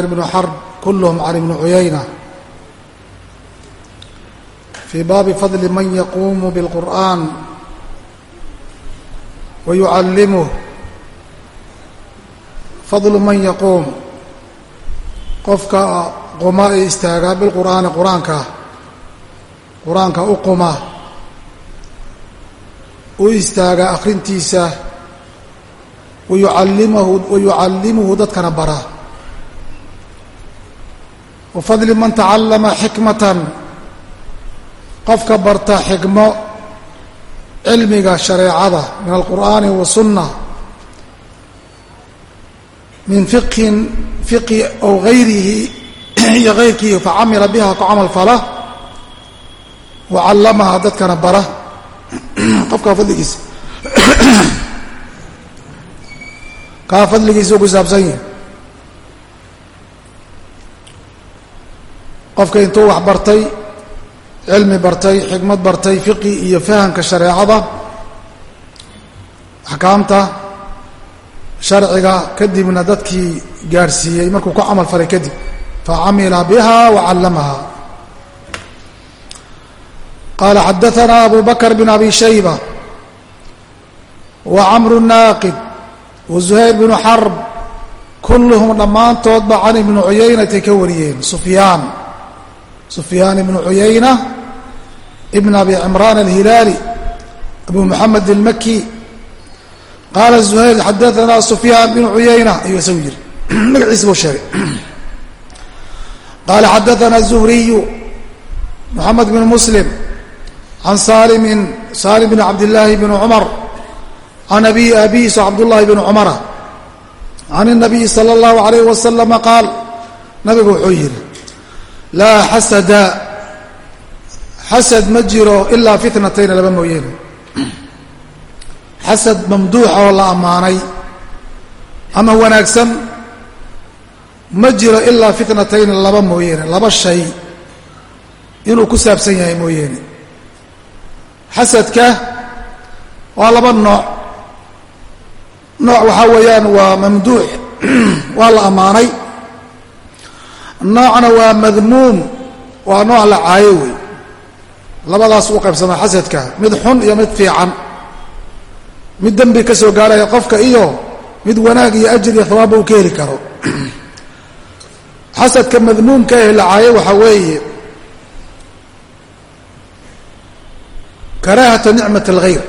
بن xرب كلهم عن بن عyynة في bاب فضل mن يقوم بالقرآن ويعلمه فضل mن يقوم qofka quma ee istaagaa bilqur'aani qur-aanka qur-aanka u quma u istaaga akrintiisa wayuallimahu wayucallimuhu dadkana bara wafadli man tacallama xikmatan qofka barta xikmo cilmiga shareecada min alqur'aani wasunna min fiqhin fiqi ow gayrihi iyo gayrkii facamila biha ku camal fala wa callamaha dadkana bara qofka fadligiisa kaa fadligiisa u ku saabsan yahi qofka intuu wax bartay cilmi bartay xikmad bartay fiqi iyo fahamka shareecada axkaamta sharciga kadibna dadkii gaadhsiiyey markuu ku camal falay kadib facamila biha wacallamaha qala xadaثna abu bakr bn abi shayba wa camru naaqid wa zuhayr bnu xarb kulluhum dhammaantoodba can ibni cuyaynatay ka wariyeen sufyaan sufyaan ibnu cuyayna ibn abi cimraan alhilaali abu muxamed almaki qaala zuhayr xadaanaa sufyaan bnu cuyayna ayuu isagu yiri magaciisa buu sheegay qaala xadaanaa zuhriyu moxamed bn muslim can salimin salim bn cabdillaahi bn cumar can abi abiis cabdullahi bn cumara can الnabiyi salى اllahu alayh wasalama qaal nabigu wuxuu yihi laa xasada xasad ma jiro ilaa fitnatayna laba mooyeene. Xasad mamduuxa oo la ammaanay ama wanaagsan ma jiro ilaa fitnatayni laba mooyeene laba shay inuu ku saabsan yahay mooyeene. Xasadka waa laba nooc. Nooc waxaa weeyaan waa mamduux waa la ammaanay noocna waa madmuum waa nooc la caayo wey labadaas u qaybsamaa xasadka mid xun iyo mid fiican. Mid dembi ka soo gaaraya qofka iyo mid wanaag iyo ajir iyo hawaabba uu ka heli karo. Xasadka madmuumka eh la caayo waxaa weeye karaahata nicmat alghayr.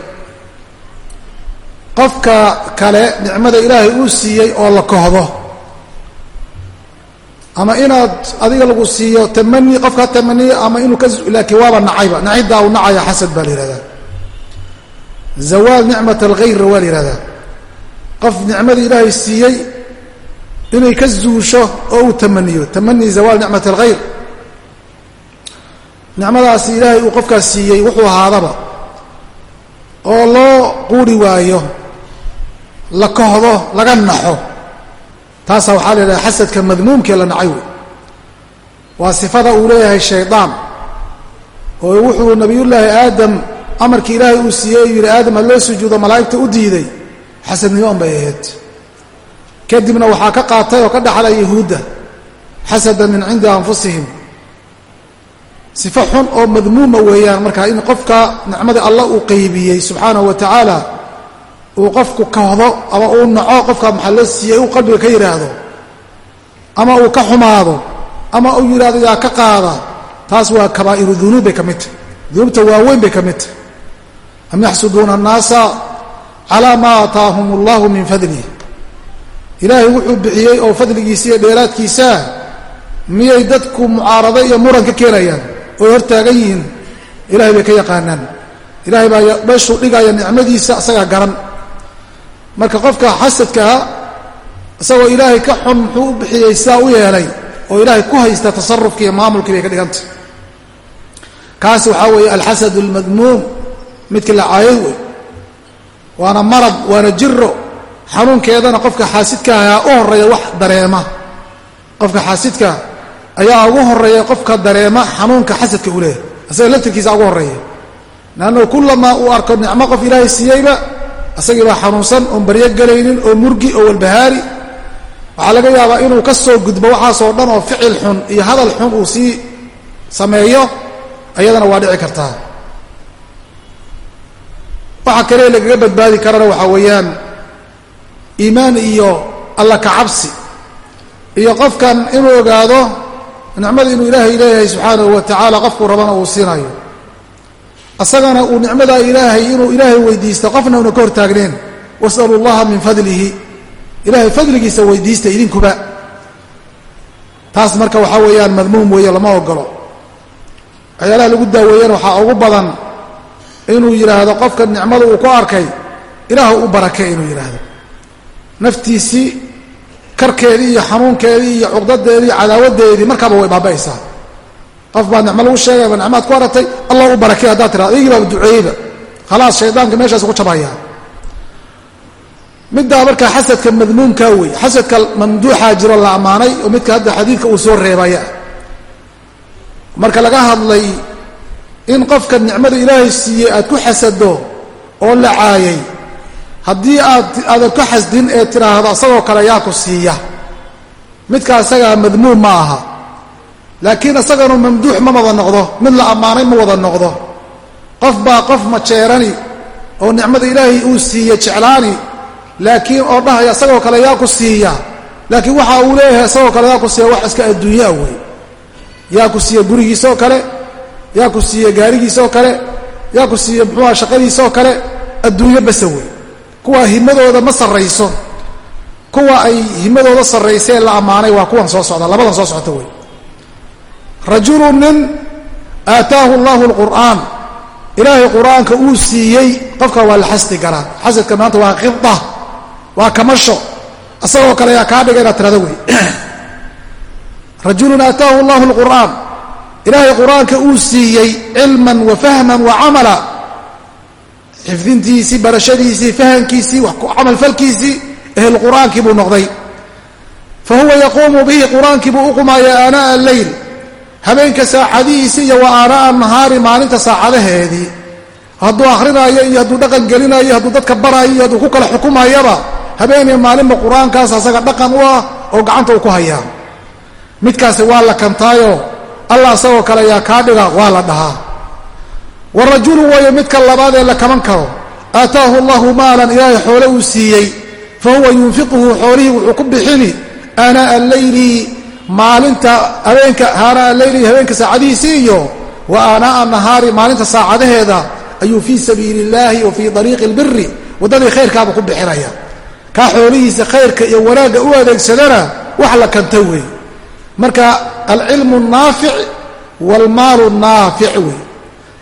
Qofka kale nicmada ilaahay uu siiyey oo la kohdo ama inaad adiga lagu siiyo tamani qofkaa tamaniya ama inuu ka laakiin waaba nacayba. Naciddaa uu nacaya xasad baa la yihahdaa zawaal nicmat alghayra waa la yihahdaa qof nicmadii ilaahay siiyey inay ka zuusho oo uu tamaniyo tamani zawaal nicmat alghayr. Nicmadaasi ilaahay uu qofkaas siiyey wuxuu ahaadaba oo loo quuri waayo la kohdo laga naxo taasaa waxaa la yidhaha xasadka madmuumkee la nacay wey. Waa sifada uu leeyahay shaydaan. Oo wuxuu nabiyullaahi aadam amarkii ilaahay uu siiyey uu yidhi aadam ha loo sujuudo malaa'igta u diiday? Xasadnimoon bay ahayd. Kadibna waxaa ka qaatay oo ka dhaxlay yahuudda xasadan min cindi anfusihim. Sifo xun oo madmuuma weeyaan markaa in qofka nicmadii allah uu qaybiyey subxaanahu wa tacaala uu qofku kahdo ama uu naco qofka maxaa loo siiyey uu qalbiga ka yidhaahdo ama uu ka xumaado ama uu yidhahdo yaa ka qaada taas waa kabaa'iru dunuub bay ka mid tahy dunuubta waaweyn bay ka mid tahy am yaxsuduuna annaasa calaa maa aataahum allahu min fadlih ilaahay wuxuu bixiyey oo fadligiisa iyo dheeraadkiisaa miyay dadku mucaarado iyo muran ka keenayaan oy hortaagan yihiin. Ilahay bay ka yaqaanaan. Ilahay baa meeshuu dhigaya nicmadiisa isagaa garan marka qofka xasadkaa isagoo ilaahay ka xun muxuu u bixiyey sidaa u yeelay oo ilaahay ku haysta tasarufkii iyo maamulkii bay ka dhigantay. Kaasi waxaa weeye alxasad almadmuum midkii la caayay wey waana marad waana jiro xanuunkeedana qofka xaasidka ayaa u horreeya wax dareema. Qofka xaasidka ayaa ugu horreeya qofka dareema xanuunka xasadka uu leeyahay isaga laftirkiisa ugu horreeya leannahu kullamaa uu arko nicmo qof ilaahay siiyeyba isagii baa xanuunsan oon baryo gelaynin oo murgi oo walbahaari. Waxaa laga yaabaa inuu ka soo gudbo waxaasoo dhan oo ficil xun iyo hadal xun uu sii sameeyo ayadana waa dhici kartaa. Waxa kale lagaga badbaadi karana waxaa weeyaan iimaan iyo alla kacabsi iyo qofkan inuu ogaado nicmada inuu ilaahay leeyahay subxaanahu wa tacaala qofkuu rabana uu siinayo asagana uu nicmada ilaahay inuu ilaahay weydiisto qofna una ka hortaagneen wasalu llaha min fadlihi. Ilaahay fadligiisa weydiista idinkuba. Taas marka waxaa weeyaan madmuum weeye lama ogolo waxyaalaha lagu daaweeyana waxaa ugu badan inuu yidhaahdo qofka nicmada uu ku arkay ilaahu u barake inuu yidhaahdo naftiisii karkeedii iyo xanuunkeedii iyo cuqdadeedii iyo cadaawadeedii markaaba way baaba'aysaa qof baa nicmo lagu sheegayba nicmaad ku aragtay allah u barakey haddaad tirado adigii baaba khalaas shaydaanka meeshaas ku jabaya middaa markaa xasadka madmuumkaa wey xasadka mamduuxaa jiro la ammaanay oo midka hadda xadiidka uu soo reebaya marka laga hadlay in qofka nicmada ilaahay siiyey aad ku xasado oo la caayay haddii aad aadan ka xasdin ee tidhaahdo asagoo kale yaa ku siiya. Midka isagaa madmuum ma aha laakiin isaganu mamduux ma wada noqdo mid la ammaanay ma wada noqdo. Qof baa qof majeerani oo nicmada ilaahay uu siiye jeclaani laakiin oo dhahaya isagoo kale yaa ku siiya. Laakiin waxa uu leeyahay isagoo kale yaa ku siiya wax iska adduunyaa wey yaa ku siiya gurigiisoo kale yaa ku siiya gaarigiisoo kale yaa ku siiya muxuuha shaqadiisoo kale adduunyo basa wey kuwa himadooda ma sarrayso. Kuwa ay himadooda sarraysee la ammaanay waa kuwan soo socda labadan soo socota wey rajulu nin aataahu allahu alqur'aan. Ilaahay qur'aanka uu siiyey qofka waa la xasdi karaa xasadka maanta waa qida waa kamasho. Isagoo kale yaa kaa dhiga inaad tirada wey. Rajulun aataahu allahu alqur'aan. Ilaahay qur'aanka uu siiyey cilman wa fahman wa camala. Xifdintiisii barashadiisii fahankiisii camalfalkiisii ehel qur'aankii buu noqday. Fa huwa yaquumu bihi qur'aankii buu u qumaaya aanaa alleyl habeenka saacadihiisi iyo wa aanaa nahaari maalinta saacadaheedii hadduu akrinaayo iyo hadduu dhaqan gelinayo hadduu dadka baraayo iyo hadduu ku kala xukumayaba habeeniyo maalinba qur'aankaas asaga dhaqan u ah oo gacanta uu ku hayaa. Midkaasi waa la kantaayo allah isagoo kale yaa kaa dhiga waa la dhahaa. Wa rajulu wayo midka labaad ee la kaban karo aataahu allahu maalan ilaahay xoole uu siiyey fa huwa yunfiquhu xoolihii wuxuu ku bixini aanaa alleyli maalinta habeenka aanaa alleyli habeenka saacadihiisii iyo wa aanaa'a nahaari maalinta saacadaheeda ayuu fii sabiili illaahi wa fii dariiqi albiri waddadii khayrkaaba ku bixinaya. Kaa xoolihiisa khayrka iyo wanaagga u adeegsadana wax la kanta weey marka alcilmu naafic waalmaalu naafic wey.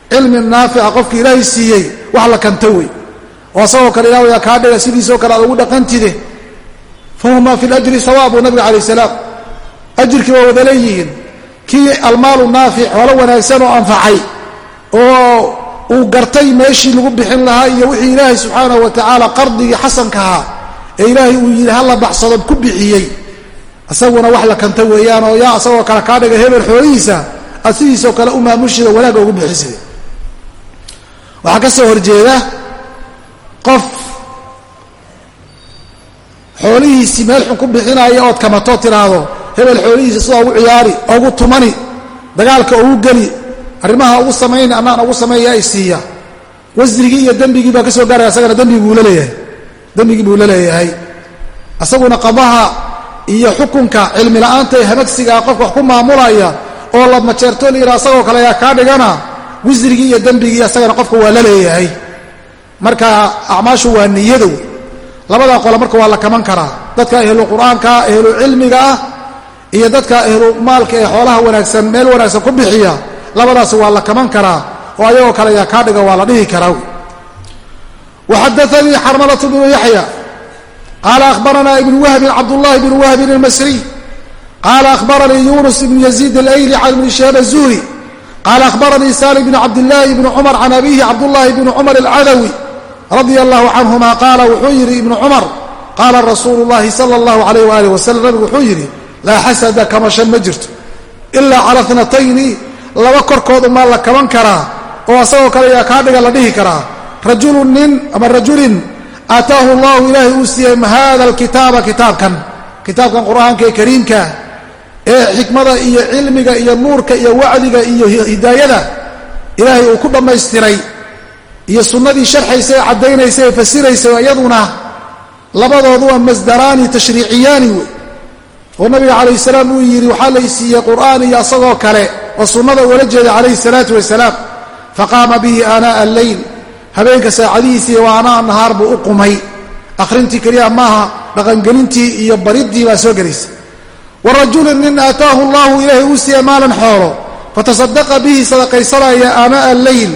Cilmi naafica qofka ilaahay siiyey wax la kanta wey. Oo asagoo kale ilah yaa kaa dhiga sidiisoo kale aad ugu dhaqantide. Fahumaa fi lajri sawa nabiga calayh salaam ajirkii waa wada leeyihiin kii almaalu naafic xoolo wanaagsan oo anfacay oo uu gartay meeshii lagu bixin lahaa iyo wixii ilaahay subxaanahu wa tacaala qardigii xasankahaa ee ilaahay uu yidhi hala baxsado ku bixiyey. Isaguna wax la kanta weeyaan oo yaa isagoo kale kaa dhiga hebel xoolihiisa aad sidiisoo kale u maamushida wanaagga ugu bixisida waxaa ka soo horjeeda qof xoolihiisii meel xun ku bixinaya ood kamato tidhaahdo hebel xoolihiisa sidaa ugu ciyaari ugu tumani dagaalka ugu geli arrimaha ugu samayni annaan ugu sameeya ay siiya. Wasrigii iyo dembigii baa ka soo gaaraya asagana dembigii buu la leeyahay dembigii buu la leeyahay. Asaguna qadaha iyo xukunka cilmi la'aanta ee hamagsigaa qofka wax ku maamulaya oo la majeerto layidhaha asagoo kale yaa kaa dhigana wisrigii iyo dembigii asagana qofka waa la leeyahay. Marka acmaashu waa niyada wey labadaa qole marka waa la kaman karaa. Dadka ehlu qur'aanka ehlu cilmiga ah iyo dadka ehlu maalka ee xoolaha wanaagsan meel wanaagsan ku bixiya labadaas waa la kaman karaa oo ayagoo kale yaa kaa dhiga waa la dhihi karaa. waxadaanii xarmalatu bnu yaxya qaala ahbaranaa ibnu wahbin cabdullahi bnu wahbin almasriy qaala ahbaranii yunus ibnu yaziid alayli can ibni shihaab azuhri qaala ahbaranii salim bn cabdillaahi bni cumar can abihi cabdullahi bni cumar alcadawi radia allahu canhuma qaala wuxuu yidhi ibnu cumar qaala rasuulu llahi sala allahu alayh waalih wasalam nabigu wuxuu yidhi laa xasada kamashan ma jirto. Ilaa cala tnatayni laba korkood umaa la kaban karaa oo asagoo kale yaa kaa la dhihi karaa. Rajulun nin ama rajulin aataahu allahu ilaahay uu siiyey hada alkitaaba kitaabkan. Kitaabkan qur'aanka ee kariimka ee xikmada iyo cilmiga iyo nuurka iyo wacdiga iyo hidaayada ilaahay uu ku dhammaystiray. Iyo sunnadii sharxaysa ee caddaynaysa ee fasiraysa iyaduna labadoodu waa masdaraani tashriiciyaani. wey oo nabiga calayh salaam uu yidhi waxaa laysiiyey qur'aan iyo asagoo kale oo sunnada ugala jeeda calayhi salaatu wasalaam. Faqaama bihi aanaa'a alleyl habeenka saacadihiisii wa anaa nahaar buu u qumay. Akhrintii keliya maaha dhaqangelintii iyo bariddii baa soo gelaysa. Wa rajulin nin aataahu allahu ilaahay uu siiye maalan xoolo. Fatasadaqa bihi sadaqaysanaya aanaa'a alleyl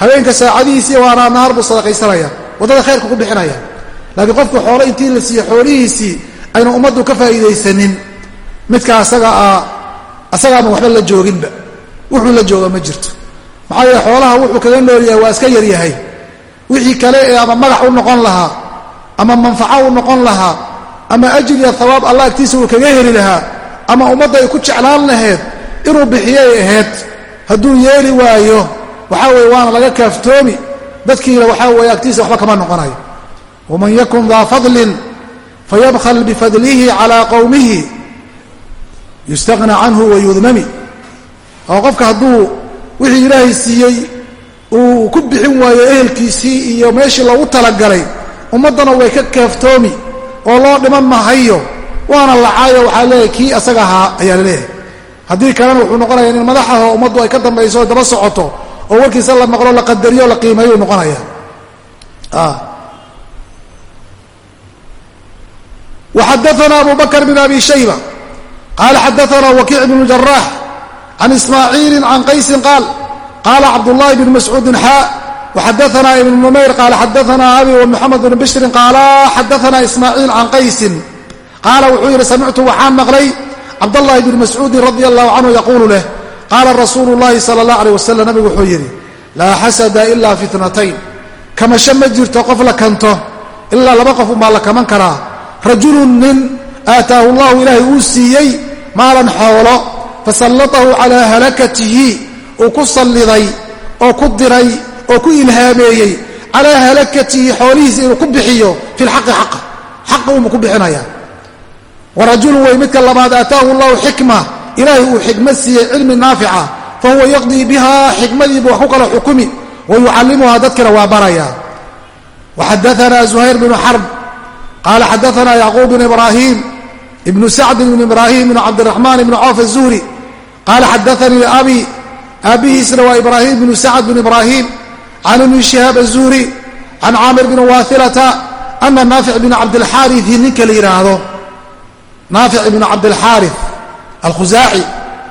habeenka saacadihiisii wa anaa nahaar buu sadaqaysanaya waddada khayrka ku bixinaya. Laakiin qofku xoolo intii la siiye xoolihiisii aynu ummaddu ka faa'iidaysanin midka asaga ah asagaama waxba la jooginba. Wuxuu la jooga ma jirto. Maxaa yeele xoolaha wuxuu kaga nool yahay waa iska yaryahay. Wixii kale ee ama magax u noqon lahaa ama manfaco u noqon lahaa ama ajir iyo hawaab allah agtiisa uu kaga heli lahaa ama ummadda ay ku jeclaan lahayd inuu bixiyay ahayd hadduu yeeli waayo waxaa weeye waana laga kaaftoomi. Dadkiina waxaa weeye agtiisa waxba kama noqonayo. Waman yakun daa fadlin fayabkhal bifadlihi calaa qowmihi yustaqna canhu wayudmami oo qofka hadduu wixii ilaahay siiyey uu ku bixin waayo ehelkiisii iyo meeshii loogu talagalay ummaddana way ka keeftoomi oo loo dhiman mahayo waana lacaayo waxaa leeyahay kii asaga ahaa ayaa la leeyahay haddii kalena wuxuu noqonayaa nin madaxaho ummaddu ay ka dambayso o daba socoto oo warkiisa la maqlo la qadariyo la qiimeeyo u noqonayaa. Ah. Waxadaana abu bakr bn abi shayba qaala xadaana wakiic bn jaraax can ismaaciili can qaysin qaal qaala cabdulaahi bn mascuudin xaa waxadaanaa ibnu numayr qaala xadaanaa abi wamuxamed bn bishrin qaala xadaanaa ismaaciil can qaysin qaala wuxuu yidhi samictu waxaan maqlay cabdallaahi bn mascuudin radi allahu canhu yaquulu leh qaala rasuulu llaahi sala allah aleh wasalam nabigu wuxuu yidhi laa xasada ilaa fitnatayn kamasho ma jirto qof la kanto ilaa laba qof unbaa la kaman karaa rajulun nin aataahu llahu ilaahay uu siiyey maalan xoolo fasallatahu calaa halakatihi uu ku salliday oo ku diray oo ku ilhaameeyey calaa halakatihi xoolihiisa inuu ku bixiyo fi lxaqi xaqa. Xaqa unbuu ku bixinaya. Wa rajulun wey midka labaad aataahu llahu xikma ilaahay uu xikmad siiyey cilmi naafica fa huwa yaqdii biha xikmadiibu wax ku kala xukumi wa yucallimuhaa dadkina waa baraya. Waxadaanaa zuhayr bnu xarb qaala xadaana yacquub bn ibrahim ibnu sacd bn ibrahim bn cabdiraxmaan bn cawf azuhri qaala xadaanii abi aabbihiisna waa ibraahim bnu sacd bn ibrahim can ibni shihaab azuhri can caamir bn waailata ana naafic bn cabdilxaariثi ninka la yidhaahdo naafic ibn cabdilxaari alkhusaaci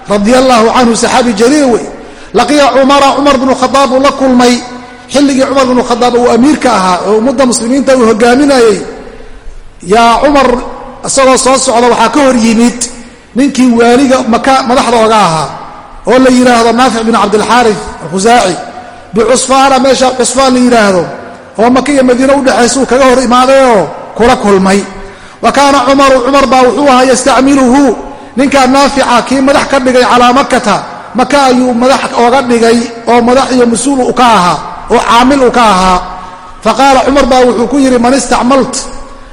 radia allahu canhu saxaabi jaliil wey laqiya cumara cumar bnu khadaab uu la kulmay xilligii cumar bnu khadaab uu amiirka ahaa oo ummadda muslimiinta uu hogaaminayey yaa cumar isagoo soo socda waxaa ka hor yimid ninkii waaliga maka madaxda oga ahaa oo la yidhaahdo naafic bin cabdilxaari alkhusaaci bicusfaana meesha cusfaan la yidhaahdo oo maka iyo madiine udhexaysa uu kaga hor imaadayoo kula kulmay. Wa kaana cumaru cumar baa wuxuu ahaa yastacmiluhu ninkaa naafica kii madax ka dhigay calaa makata maka ayuu madax oga dhigay oo madax iyo mas'uul u ka ahaa oo caamil u ka ahaa. Fa qaala cumar baa wuxuu ku yidhi man istacmalt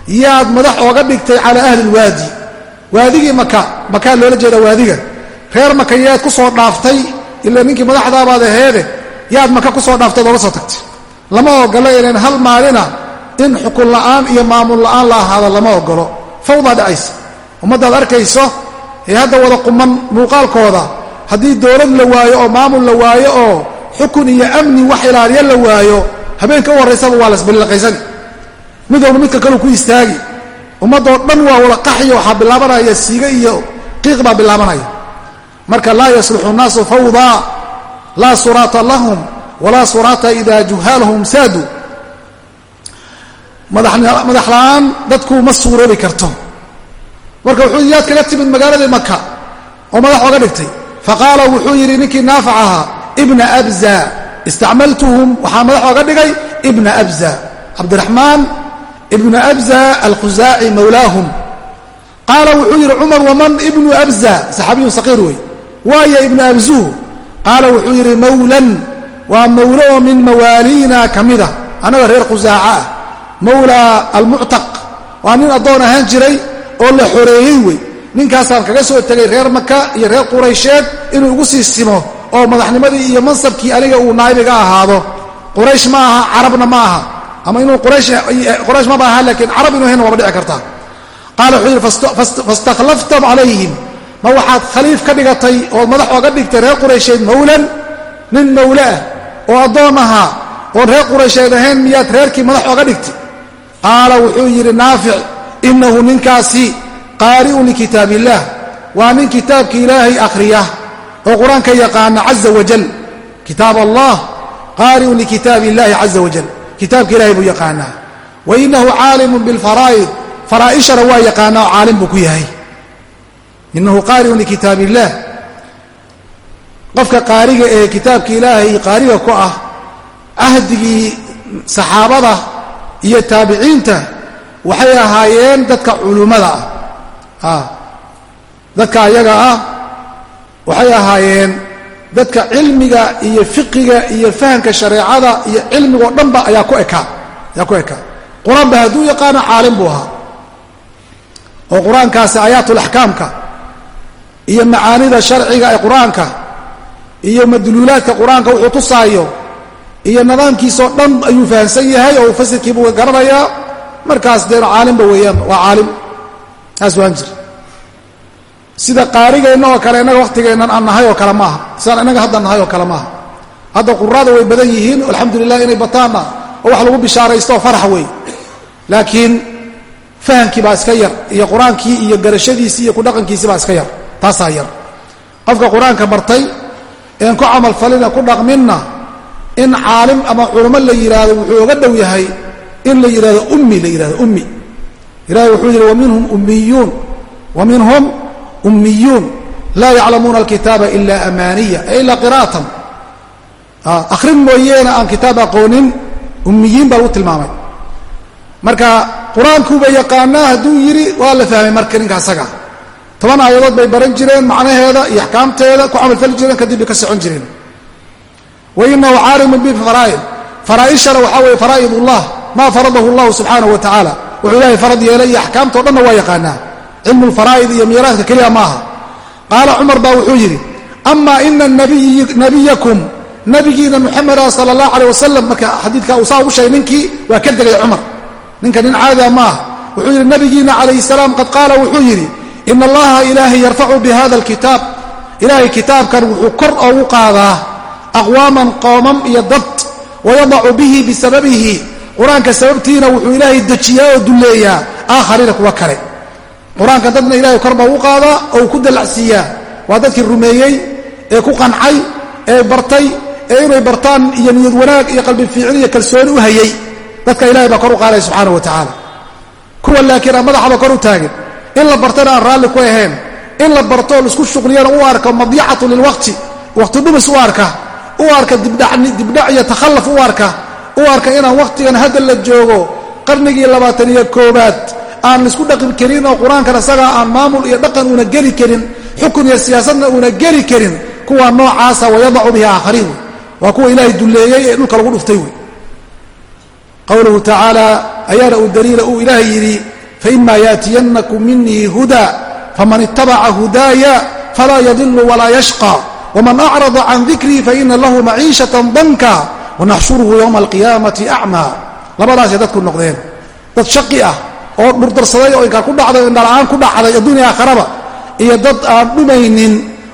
yaad madax ooga dhigtay calaa ahli lwaadi waadigii maka makaa loola jeeda waadiga. Reer maka yaad ku soo dhaaftay ila ninkii madaxdaabaad aheede yaad maka ku soo dhaaftay ooga soo tagtay. Lama ogolo inaan hal maalina in xukun la'aan iyo maamul la'aan la ahaado lama ogolo. Fawdaa dhacaysa. Ummaddaad arkayso ee hadda wada quman muuqaalkooda haddii dowlad la waayo oo maamul la waayo oo xukun iyo amni wax ilaaliya la waayo habeenka u horraysaba waa lasballaqaysani mid walba midka kaleu ku istaagi. Ummaddoo dhan waa wada qaxiyo waxaa bilaabanaya siiga iyo qiiq baa bilaabanaya. Marka laa yasluxu nnaasu fawdaa laa suraata lahum walaa suraata ida juhaalahum saadu. Madax la'aan dadku ma suuroobi karto. Marka wuxuu yaad kaga timid magaaladii maka oo madax oga dhigtay. Faqaala wuxuu yidhi ninkii naafic ahaa ibna abza istacmaltuhum waxaa madax oga dhigay ibna abza. Cabdiraxmaan ibnu abza alkhusaaci mawlaahum. Qaala wuxuu yidhi cumar waman ibnu abza? Saxaabiyun saqiir wey waaya ibnu abzuh qaala wuxuu yidhi mawlan waa mawlo min mawaaliina ka mida annaga reer khusaaca ah. Mawla almuctaq. Waa nin addoon ahaan jiray oo la xoreeyey wey ninkaasaan kaga soo tegay reer maka iyo reer quraysheed inuu igu sii simo oo madaxnimadii iyo mansabkii aniga uu naabiga ahaado. Quraysh ma aha carabna ma aha ama inuu quraysh maba aha laakiin carab inuu hayna waaba dhici kartaa. Qaala wuxuu yidhi fastakhlaftam calayhim. Ma waxaad khaliif ka dhigatay ood madax ooga dhigtay reer quraysheed mawlan? Nin mawle ah oo addoon ahaa oon reer quraysheed ahayn miyaad reerkii madax ooga dhigtay? Qaala wuxuu yidhi naafic innahu ninkaasi qaari'un likitaab illaah waa nin kitaabka ilaahay akhriya oo qur'aanka yaqaana caza wajal kitaab allah qaari'un likitaab illahi caza wajal kitaabka ilahay buu yaqaanaa. Wa inahu caalimun bilfaraa'id faraa'ishana waa yaqaanaa oo caalim buu ku yahay. Inahu qaari'un likitaab illaah qofka qaariga ee kitaabka ilaahay qaariga ku ah ahdigii saxaabada iyo taabiciinta waxay ahaayeen dadka culummada ah dadka ayaga ah waxay ahaayeen dadka cilmiga iyo fiqiga iyo fahamka shareecada iyo cilmigoo dhanba ayaa ku ekaa ayaa ku ekaa qur'aanba hadduu yaqaano caalim buu ahaa. Oo qur'aankaasi aayaatulaxkaamka iyo macaanida sharciga ee qur'aanka iyo madluulaadka qur'aanka wuxuu tusaayo iyo nidaamkiisoo dhan ayuu fahamsan yahay oo uu fasirkiibuu garanayaa. Markaas dee caalimba weeyaan waa caalim. Taas waan jir sida qaarigeenna oo kale innaga wakhtigeennan aan nahay oo kale maaha. Sidaan innaga hadda nahay oo kale maaha. Hadda qurada way badan yihiin alxamdulilah inay bataanna oo wax lagu bishaaraysto oo farax wey laakiin fahamkii baa iska yar iyo qur'aankii iyo garashadiisii iyo kudhaqankiisii baa iska yar. Taasaa yar. Qofka qur'aanka bartay een ku camalfalina ku dhaqminna in caalim ama culummo la yidhaahdo wuxuu oga dhow yahay in la yidhahdo ummi la yidhahdo ummi. Ilahay wuxuu yidhi waminhum ummiyuun wa ummiyuun laa yaclamuuna alkitaaba ila amaaniya e ilaa qira'atan akhrin mooyeena aan kitaab aqoonin ummiyiin baa lagu tilmaamay marka qur'aankuuba yaqaanaa hadduu yidhi waa la fahmay marka ninka asaga toban aayadood bay baran jireen macnaheeda iyo axkaamteeda ku camalfali jireen kadib bay ka socon jireen wa inahu caalimun bifaraa'id faraa'ishana waxaa weeye faraa'id ullah maa faradahu allahu subxaanahu wa tacaala wuxuu cilmu lfaraa'id iyo miiraadka keliya maaha. Qaala cumar baa wuxuu yidhi ama ina nabiyakum nabigiina muxameda sala allah caleh wasalam marka xadiidka uu saa ugu sheegay ninkii waa ka degay cumar. Ninka nin caadia ma ah wuxuu yidhi nabigiina calayhi salaam qad qaala wuxuu yidhi ina allaha ilaahay yarfacu bi hada alkitaab ilaahay kitaabkan wuxuu kor oogu qaadaa aqwaaman qoomam iyo dad wayadacu bihi bisababihi qur'aanka dadna ilahay kor baa u qaadaa oo uu ku dalacsiiyaa waa dadkii rumeeyey ee ku qancay ee bartay ee inay bartaan iyo niyad wanaag iyo qalbi fiicin iyo kalsooni u hayey dadka ilahay baa kor u qaadaya subxaana wa tacaala. Kuwa laakiin aan madaxaba kor u taagin in la bartana aan raalli ku ahayn in la barto oo la isku shuqliyana u arka madyacatu lilwaqti waqti dhumis u arka u arka dibdhac iyo takhallaf u arka u arka inaan wakhtigan hadda la joogo qarnigii labaatan iyo koobaad aan la isku dhaqi karin oo qur'aankan isagaa aan maamul iyo dhaqan una geli karin xukun iyo siyaasadna una geli karin kuwa noocaasa wayadacu bihi aakhariin wey. Waa kuwa ilaahay dulleeyey ee dhulka lagu dhuftay wey. Qowluhu tacaala ayaana uu daliila uu ilaahay yidhi faima yaatiyanakum minii huda faman itabaca hudaaya falaa yadilu walaa yashqa wman acrada can dikrii faina lahu maciishatan danka wanaxshuruhu yowma alqiyaamati acmaa labadaasay dadku noqdeen. Dad shaqi ah oo dhurdarsaday oo inkaan ku dhacday o indhala-aan ku dhacday adduunya aakharaba iyo dad aan dhumaynin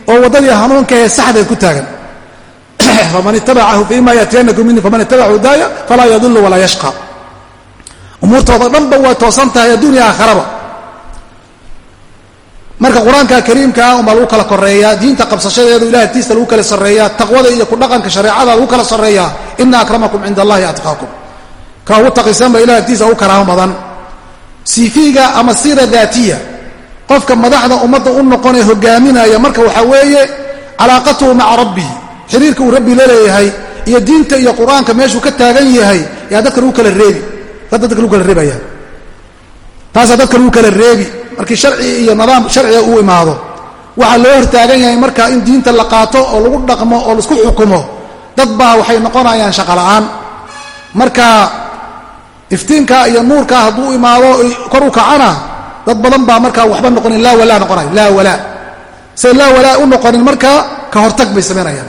oo waddadii hanuunka ee saxdeed ku taagan. Faman itabacahu faima yaatiyanakum minii faman itabaca hudaaya falaa yadilu walaa yashqa. Umuurtooda dhanba way toosan tahay adduunya aakharaba marka qur'aanka kariimkaa unbaa lagu kala koreeyaa diinta qabsashadeedu ilahay agtiisa lagu kala sarreeyaa taqwada iyo kudhaqanka shareecada lagu kala sarreeyaa ina akramakum cinda allahi atqaakum. Ka ugu taqisan ba ilahay agtiisa ugu karaamo badan sifiga ama sira daatiya. Qofka madaxda ummadda u noqonee hogaaminaya marka waxaa weeye calaaqatuhu maca rabbihi xiriirka uu rabbi la leeyahay iyo diinta iyo qur'aanka meeshuu ka taagan yahay yaa dadka lagu kala reebi. Dad dadka lagu kala reebaya taasaa dadka lagu kala reebi. Markii sharci iyo nidaam sharciga uu imaado waxaa loo hortaagan yahay marka in diinta la qaato oo lagu dhaqmo oo la isku xukumo. Dad baa waxay noqonayaan shaqola'aan marka iftiinka iyo nuurka hadduu imaado kor u kacana dad badan baa markaa waxba noqonin laa walaa noqonay laa walaa. Say laa walaa u noqonin markaa ka hortag bay samaynayaan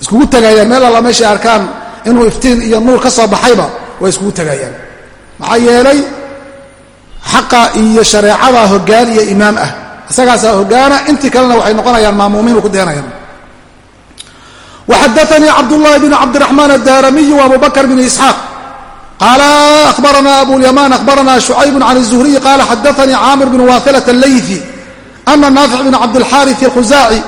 iskugu tagayaan meel alla meeshay arkaan inuu iftiin iyo nuur ka soo baxayba way iskugu tagayaan. Maxaa yeelay xaqa iyo shareecada hoggaan iyo imaam ah. Isagaasaa hogaana intii kalena waxay noqonayaan maamuumiin ku deenayaan waxadaanii cabdullahi bn cabdiraxmaan addaaramiy abu bakr bn isxaaq qaala ahbarana abulyamaan ahbarana shucayb can الzuhriy qaala xadaanii caamir bn waahilat allayfi ana naafic bn cabdilxaari اkhuzaaci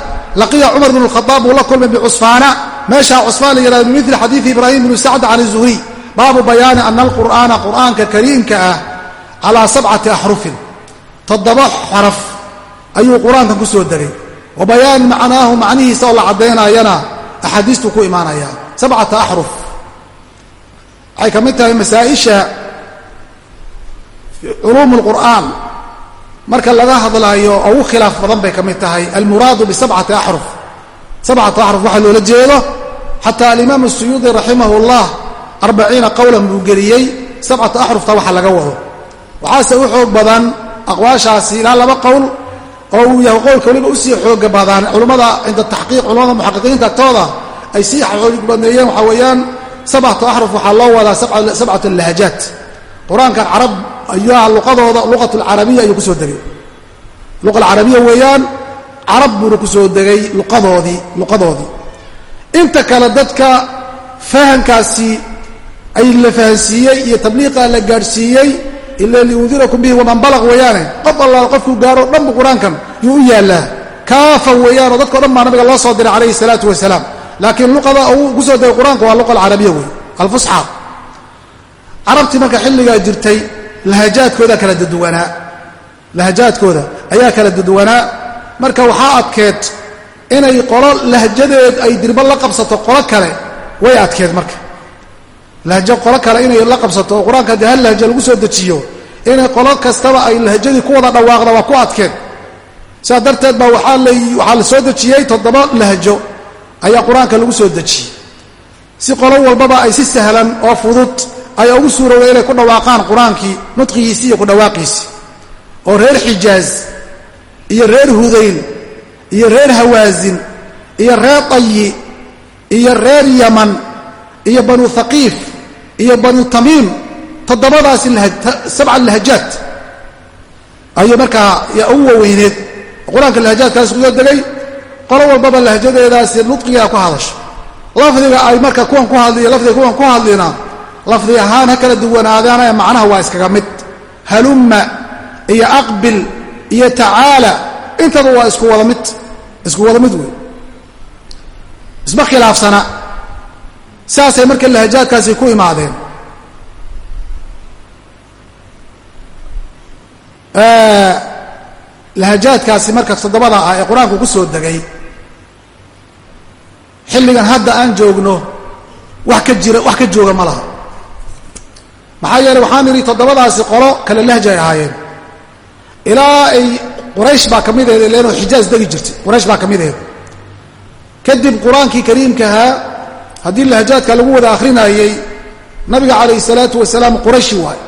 laqiya cumar bn khaaab uu la kulmay bicusfaana meeshaa cusfaan la yihahdo bimili xadiidi ibraahim bn sacd can الzuhriy baabu bayaani ana alqur'aana qur'aanka kariimka ah calaa sabcati axrufin toddoba xaraf ayuu qur-aankan ku soo degay wa bayaani macnaahu macnihiisa oo la caddaynayana axaadiistuu ku imaanaya sabcata axruf waxay ka mid tahay masaa-isha culuum lqur'aan marka laga hadlaayo ugu khilaaf badan bay ka mid tahay almuraadu bisabcati axruf sabcata axruf waxaa loola jeedo xataa alimaam suyuudi raximah llah arbaciina qowlan buu geliyey sabcata axrufta waxa laga wado. Waxaase u xoog badan aqwaashaasi ilaa laba qowl oo uu yahay qowlka weliba u sii xooga badaan culummada cinda taxqiiq culamada muxaqiqiinta agtooda ay sii xoog badneeyeen waxaa weeyaan sabcatu axruf waxaa loo wadaa sabcatu lahajaat. Qur'aankan carab ayuha luqadooda luqat lcarabiya ayuu ku soo degay. Luqa alcarabiya weeyaan carab buuna ku soo degay luqadoodii luqadoodii. Inta kale dadka fahamkaasi ay la fahansiiyey iyo tabliiqa la gaadhsiiyey ila liundirakum bihi waman balaq weeyaane qof allaal qofkuu gaaro dhan bu qur'aankan yuu u yaallaa. Kaafan weeyaanoo dadkao dhan baa nabiga loo soo diray calayhi salaatu wasalaam laakiin luqada uu ku soo degay qur'aanka waa luqa alcarabiya wey alfusxa. Carabtii marka xilligaa jirtay lahajaadkooda kala duduwanaa lahajaadkooda ayaa kala duduwanaa marka waxaa adkeed inay qolo lahjadeed ay dirba la qabsato qolo kale way adkeed marka. Lahjo qolo kale inay la qabsato qur'aanka dee hal lahjo lagu soo dejiyo inay qolo kastaba ay lahjadii ku wada dhawaaqda waa ku adkeed. Sidaa darteed baa waxaa waxaa la soo dejiyey toddoba lahjo ayaa qur'aanka lagu soo dejiyey si qolo walbaba ay si sahlan oo fudud ay ugu suurowda inay ku dhawaaqaan qur'aankii nudqigiisii iyo ku dhawaaqiisii oo reer xijaaz iyo reer hudayl iyo reer hawaasin iyo reer tayi iyo reer yaman iyo banu haqiif iyo banu tamiim toddobadaasi sabca lahajaad ayuu markaa ugu waweyneed. Qur'aanka lahajaadkaas ku soo degay qolo walbaba lahjadeedaasi nudqigaa ku hadasho lafdiga ay marka kuwan ku hadliya lafdiga kuwan ku hadlina lafdi ahaan ha kala duwanaadaanee macnaha waa iskaga mid. Halumma iyo aqbil iyo tacaala intaba waa isku wada mid isku wada mid wey isma khilaafsana saasay marka lahajaadkaasi ku imaadeen. Lahajaadkaasi marka toddobada ah ee qur'aanku ku soo degay xilligan hadda aan joogno wax ka jira wax ka jooga ma laha. Maxaa yeeley waxaan idhi toddobadaasi qolo kale lahja ay ahaayeen. Ilaa ay quraysh baa ka mideeda leeno xijaaz degi jirtay quraysh baa ka mideeda kadib qur'aankii kariimkahaa haddii lahajaadka lagu wada akhrinayey nabiga calayhi salaatu wasalaam qurayshi waay.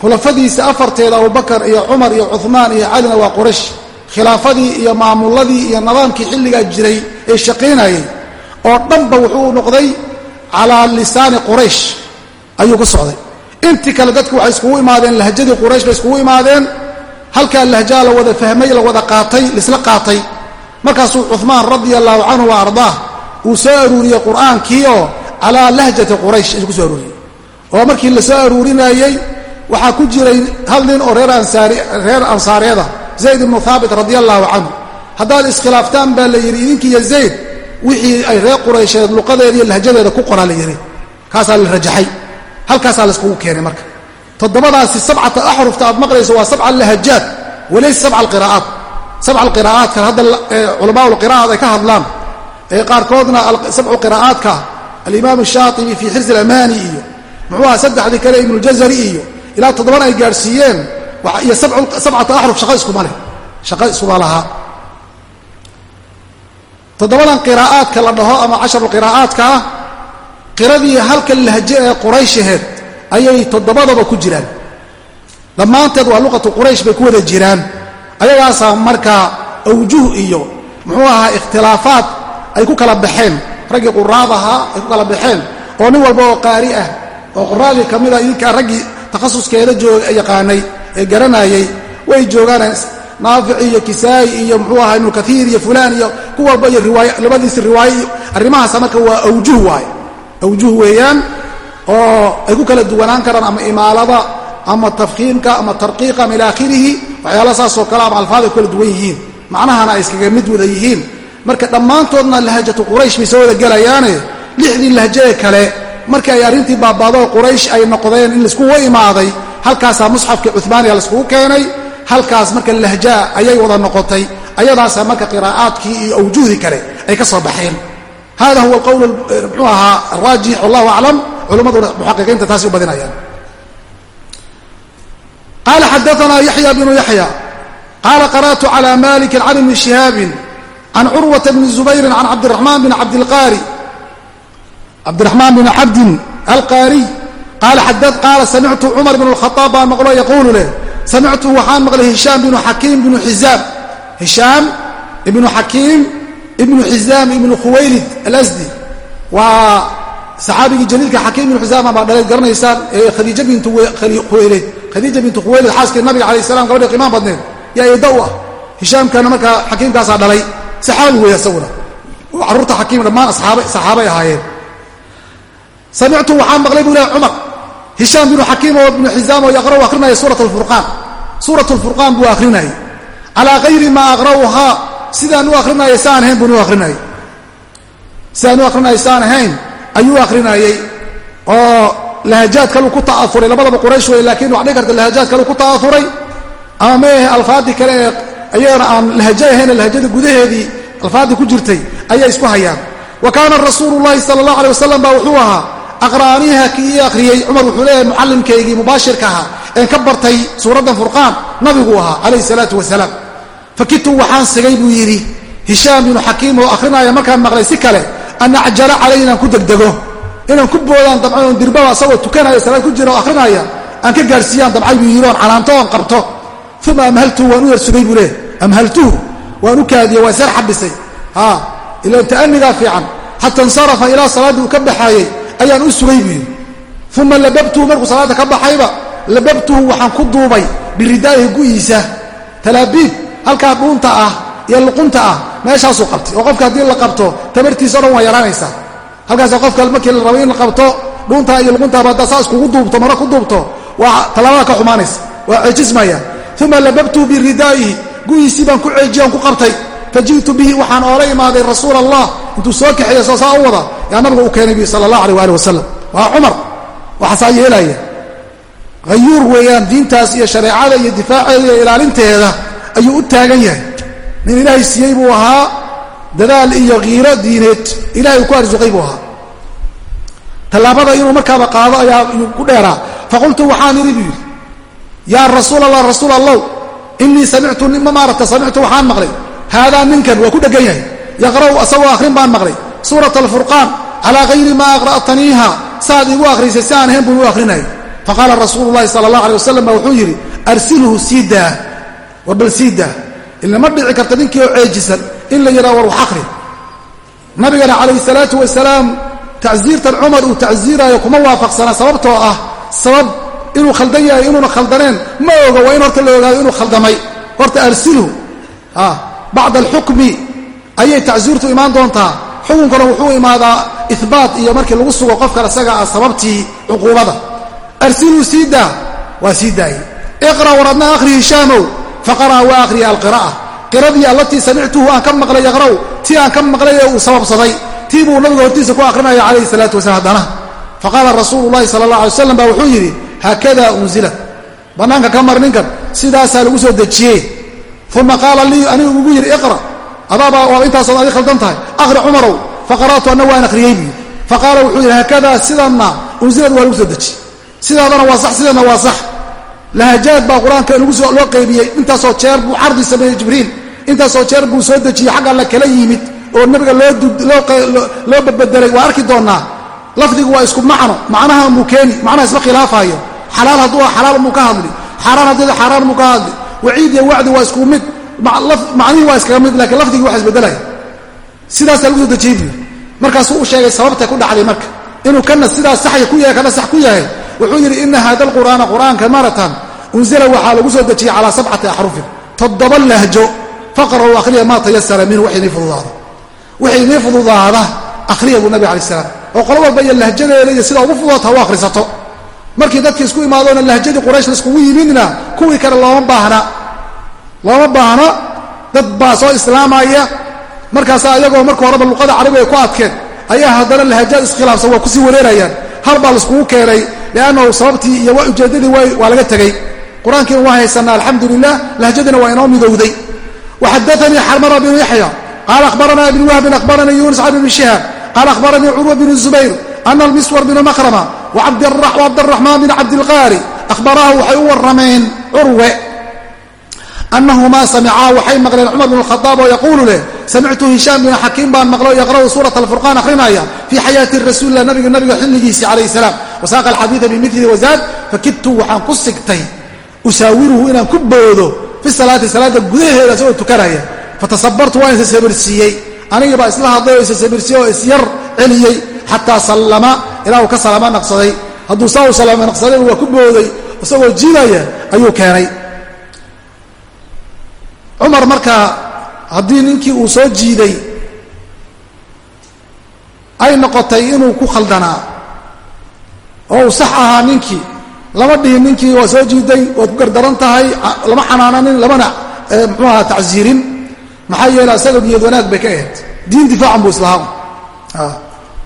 Khulafadiisa afarteeda abubakar iyo cumar iyo cuhmaan iyo calina waa quraysh. Khilaafadii iyo maamuladii iyo nidaamkii xilligaa jiray ee shaqaynayey oo dhanba wuxuu noqday calaa lisaani quraysh. Ayuu ku socday. Intii kale dadku waxay iskugu imaadeen lahjadii quraysh bay iskugu imaadeen. Halkaa lahjaa la wada fahmay la wada qaatay laisla qaatay. Markaasuu cuhmaan radia allahu canhu wa ardaah uu soo aruuriyey qur'aankii oo calaa lahjati quraysh ayuu ku soo aruuriyey. Oo markii la soo aruurinayey waxaa ku jiray hal nin oo reer ansaareeda zayd ibnu haabit radia allahu canhu. Haddaad iskhilaaftaan baa la yidhi idinkiiyo zayd wixii ay reer quraysheed luqadeeda iyo lahjadeeda ku qoraa la yidhi kaasaa la rajaxay. Halkaasaa laiskugu keenay marka. Toddobadaasi sabcata axrufta aad maqlayso waa sabca lahajaad walaysa sabca alqiraa'aat sabca alqiraa'aatkan hadda culamaa lqira'aat ay ka hadlaan. Ee qaarkoodna sabcu qiraa'aadka alimaam shaatibi fii xirsi alamaani iyo muxuu aha saddexdii kale ibnuljazari iyo ilaa toddoban ay gaadhsiiyeen iyo sabcata axruf shaqa iskuma leh. Shaqa iskuma lahaa toddobadan qiraa'aadka la dhaho ama casharu qiraa'aadka ah qiradii halka lahje ee qurayshaheed ayay toddobadaba ku jiraan. Dhammaanteed waa luqatu quraysh bay ku wada jiraan. Ayagaasaa markaa awjuh iyo muxuu ahaa ikhtilaafaad ay ku kala baxeen. Raggii quraad ahaa ay ku kala baxeen. Oo nin walba oo qaari ah oo quraadii ka mida idinkaa raggii takhasuskeeda jooga yaqaanay ee garanayay way joogaan naafic iyo kisaayi iyo muxuu ahaa ibnu kaiir iyo fulaan iyo ku walba iyo labadiisi riwaayo iyo arrimahaasa marka waa awjuh waaye. Awjuh weeyaan oo ay ku kala duwanaan karaan ama imaalada ama tafkiimka ama tarqiiqa ama ila akhirihi waxyaala saasoo kale ama alfaad ay kala duwan yihiin. Macnahana ay iskaga mid wada yihiin. Marka dhammaantoodna lahjatu quraysh bay soo wada gelayaane lixdii lahjee kale markii ay arrintii baabado quraysh ay noqdeen in keenay halkaas marka lahjaa ayay wada noqotay ayadaasa marka qiraa'aadkii iyo awjuhdii kale ay ka soo baxeen. Hada huwa alqowl mxuu ahaa araajix wallahu aclam culammaduna muxaqiqiinta taasay u badinayaan. Qaala xadaana yaxya bnu yaxya qaala qara'tu cala maliki can ibni shihaabin can curwata bni zubayrin can cabdiraxmaan bin cabdilqaari cabdiraxmaan bin cabdin alqaariy qaala samictu cumar bn اlkhaaab baan maqlo yaquulu leh samictu waxaan maqlay hishaam binu xakiim binu xizaam hishaam ibnu xakiim ibnu xizaam ibnu khuwaylid alasdi waa saxaabigii jaliilka xakiim ibnu xizaama baa dhalay garanaysaan ee khadiija bintu khuwaylid khadiija bintu khuwaylid xaaskii nabiga alayh salam gabadhii qiimaan badneed yaa eedda u ah hishaamkana markaa xakiimkaasaa dhalay saxaabi weeye isaguna oo xakiim dhammaan saxaabay ahaayeen samictu waxaan maqlay buu lehay cumar hishaam binu xakiim oo ibnu xizaam oo yaqra'u akhrinaya suurat alfurqaan suurat alfurqaan buu akhrinayay. Calaa hayri maa aqra'uhaa sidaan u akhrinayay saan ahayn buun u akhrinayay. Sidaan u akhrinayay saan ahayn ayuu akhrinayey oo lahajaad kaluu ku ta'auray labadaba quraysh wey laakiin wax dhigi karta lahajaad kaluu ku ta'auray ama meehe alfaadii kale ee ayagana aan lahajo ahayna lahajada gudaheedii alfaadii ku jirtay ayay isku hayaan. Wa kaana rasuulu llahi sala allah alay aqra'aniiha kii ii akhriyey cumar wuxuu leeyahay mucallimkaygii mubaashirka ahaa een ka bartay suuraddan furqaan nabiguu ahaa calayhi salaatu wasalaam fakitu waxaan sigay buu yidhi hishaam binu xakiim oo akhrinaya markaan maqlay si kale an calay inaan ku degdego inaan ku boodaan dabcan oon dirbaba asagoo tukanaya salaad ku jira oo akhrinaya aan ka gaarsiiyaan dabcay buu yidhi oon canaanto oon qabto uma amhaltuhu waan u yarsugay buu leeyahy amhaltuhu waan u kaadiyey waa sar xabisay ila ta'anigaa fiican xata insarafa ilaa salaaddii uu ka baxaayey ayaan u sugay buu uma lababtuhu markuu salaadda ka baxayba lababtuhu waxaan ku duubay biridaa'ihi gu'iisa talaabiib halkaa dhuunta ah iyo luqunta ah meeshaasuu qabtay. Oo qofka haddii la qabto tabartiisa dhan waa yaraanaysaa. Halkaasa qofka markii la rabo in la qabto dhuuntaa iyo luquntaaba haddaa saa iskugu duubto maro ku duubto waa tallaabada ka xumaanaysa waa ceejismaya uma lababtuhu biridaa'ihi gu'iisii baan ku ceejiyaan ku qabtay faji'tu bihi waxaan oola imaaday rasuula allah intuu soo kaxeeya soo saa u wada yaa nabiga u keenay bi sala allah aleh waali wasalam waa cumar. Waxaasaa yeelaya. Hayuur weeyaan diintaas iyo shareecada iyo difaaceeda iyo ilaalinteeda ayuu u taagan yahay. Nin ilaahay siiyey buu ahaa. Dadaal iyo kiiro diineed ilahay uu ku arsuqay buu ahaa. Tallaabada inuu markaaba qaado ayaa ku dheeraa. Faqultu waxaan idhi buu yidhi yaa rasuul rasuul haadaa ninkan waa ku dhegan yahay yaqra'u asagoo akhrin baan maqlay suurat alfurqaan calaa hayri maa aqra'taniiha saaad iigu akhriisay si aan ahayn buu u akhrinayay faqaala rasuulu llahi sala allah alay wasalam ba wuxuu yidhi arsilhu siidaa warbal siidaa ilama dhici karta ninkii oo ceejisan in la yidhaha war wax akhri nabigana calayhi salaatu wasalaam tacsiirtan cumar uu tacsiiraayo kuma waafaqsana sababtoo ah sabab inuu khaldan yahay inuuna khaldaneen ma oga waa in horta la ogaado inuu khaldamay horta arsilhu bacda alxukmi. Ayay tacsiirtu imaan doontaa. Xukunkana wuxuu imaadaa ihbaat iyo markii lagu sugo qofkan isaga ah sababtii cuquubada. Arsiluu siidaa waa sii daayey iqra' war adna akhri hishaamow faqara'a waa akhriya alqira'a qiradii allatii samictuhu aan ka maqlay yaqra'u tii aan ka maqlay ee uu sababsaday. Tii buu nabiga hortiisa ku akhrinaya calayhi salaatu wasalaam haddana. Faqaala rasuulu llahi sala allah alay waslam baa wuxuu yidhi haakada lagu soo dejiyey uma qaala lii anigu ugu yidhi iqra' adaabaa intaasood adi khaldan tahay akhri cumarow faqara'tu anna waan akhriyey buu faqaala wuxuu yidhi haakadaa sidanna unsilad waa lagu soo dejiyey sidaadana waa sax sideedna waa sax lahajaad baa qur'aanka loo qaybiyey intaasoo jeer buu cardi sameeyey jibriil intaasoo jeer buu soo dejiyey xagga alle kala yimid oo nabiga loo badbedelay waa arki doonnaa lafdigu waa isku macno macnaha muu keeni macnaha isma khilaafaayo xalaal hadduu xalaal muu ka hadli xaaraan haddeeda xaaraan buu ka hadli waciid iyo wacdi waa isku mid macnihii waa iskaga mid lakiin lafdigii waxa isbedelaya. Sidaasaa lagu soo dejiyey buu markaasuu u sheegay sababtay ku dhacday marka. Inuu kana sidaas saxya ku yahay kana sax ku yahay wuxuu yidhi ina hada alqur'aana qur'aanka maratan unzila waxaa lagu soo dejiyey calaa sabcati axrufin toddoba lahjo faqra'uu akhriya maa tayasara minhu wax inii fududaada. Wixii inii fududaada akhriya buu nabig alai salaam. Sida ugu markii dadkii isku imaadoona lahjadii quraysh laiskugu yimidna kuwii kale looma baahna. Looma baahno dad baa soo islaamaya. Markaasa ayagoo marka horeba luqada carabiga ay ku adkeen ayaa haddana lahajaad iskhilaafsan waa ku sii wareerayaan. Hal baa laiskugu keenay liannahu sababtii iyo ujeeddadii waa laga tegey. Qur'aankiina waa haysanaa alxamdu lilah lahjadiina waa inoo midowday. Waxadaanii xarmara binu yaxya qaala akhbaranaa ibn wahbin akhbaranii yunis can ibni shihaab qaala akhbaranii curwa bnu zubayr ana almiswar binu makrama wacabdiraxmaan bin cabdilqaari ahbaraahu waxay u warrameen curwe anahumaa samicaa waxay maqleen cumar bn khaaab oo yaquulu leh samictu hishaam bin xakiim baan maqlo yaqra'u suurat alfurqaan akhrinaya fii xayaati rasuulilah nabiga nabiga xilligiisii calayh salaam wasaaqa alxadiida bimili wazaad fakidtu waxaan ku sigtay usaawiruhu inaan ku boodo fi salaati salaada gudaheeda isagoo tukanaya fatasabartu waan isasabirsiiyey anigii baa isla hadlay oo isasabirsiiyey oo isyar celiyey xataa sallama ilaa uu ka salaama naqsaday. Hadduu saa u salaama naqsadayba waa ku booday isagoo jiidaya ayuu keenay. Cumar markaa haddii ninkii uu soo jiiday ay noqotay inuu ku khaldanaa oo uu sax ahaa ninkii lama dhihin ninkii waa soo jiiday waad ku gardaran tahay lama xanaananin lamana muxuu ahaa tacsiirin. Maxaa yeele asaga niyad wanaag bay ka ahayd. Diin difaacan buu islahaa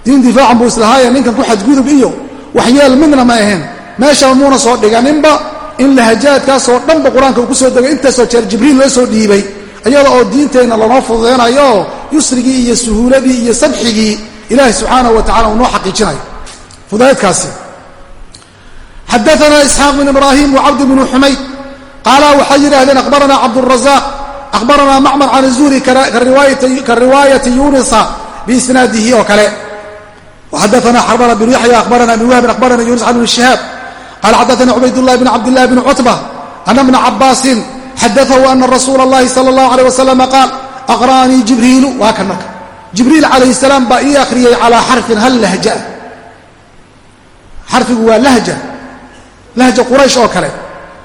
diin difaacan buu islahaaye ninkan ku xadgudub iyo waxyeel midna ma ahayn. Meeshaba muuna soo dhiganinba in lahajaadkaasoo dhanba qur'aanka uu ku soo degay intaasoo jeer jibriil loo soo dhiibay. Iyada oo diinteenna lanoo fududeynayo oo yusrigii iyo suhuuladii iyo sabxigii ilaahay subxaanahu wa tacala uu noo xaqiijinayo fudaydkaasi. Xadaana isxaaq bn ibraahim wacabd bnu xumayd qaala waxay yidhahdeen akhbaranaa cabdurazaq akhbaranaa macmar can zuhri ka riwaayati yunisa biisnaadihi oo kale xadaana xarbana bnu yaxya akhbarana ibn wahbin akhbarana yunis can ibn shihaab qala xadaana cubaydاllahi bn cabdillahi bn cutba ana bna cabaasin xadaahu ana rasuula اllahi sala اllahu alيh wasalam qaal aqra'anii jibriilu waa kan marka jibriil calayh salaam baa ii akhriyey calaa xarfin hal lahja xarfigu waa lahja lahja quraysh oo kale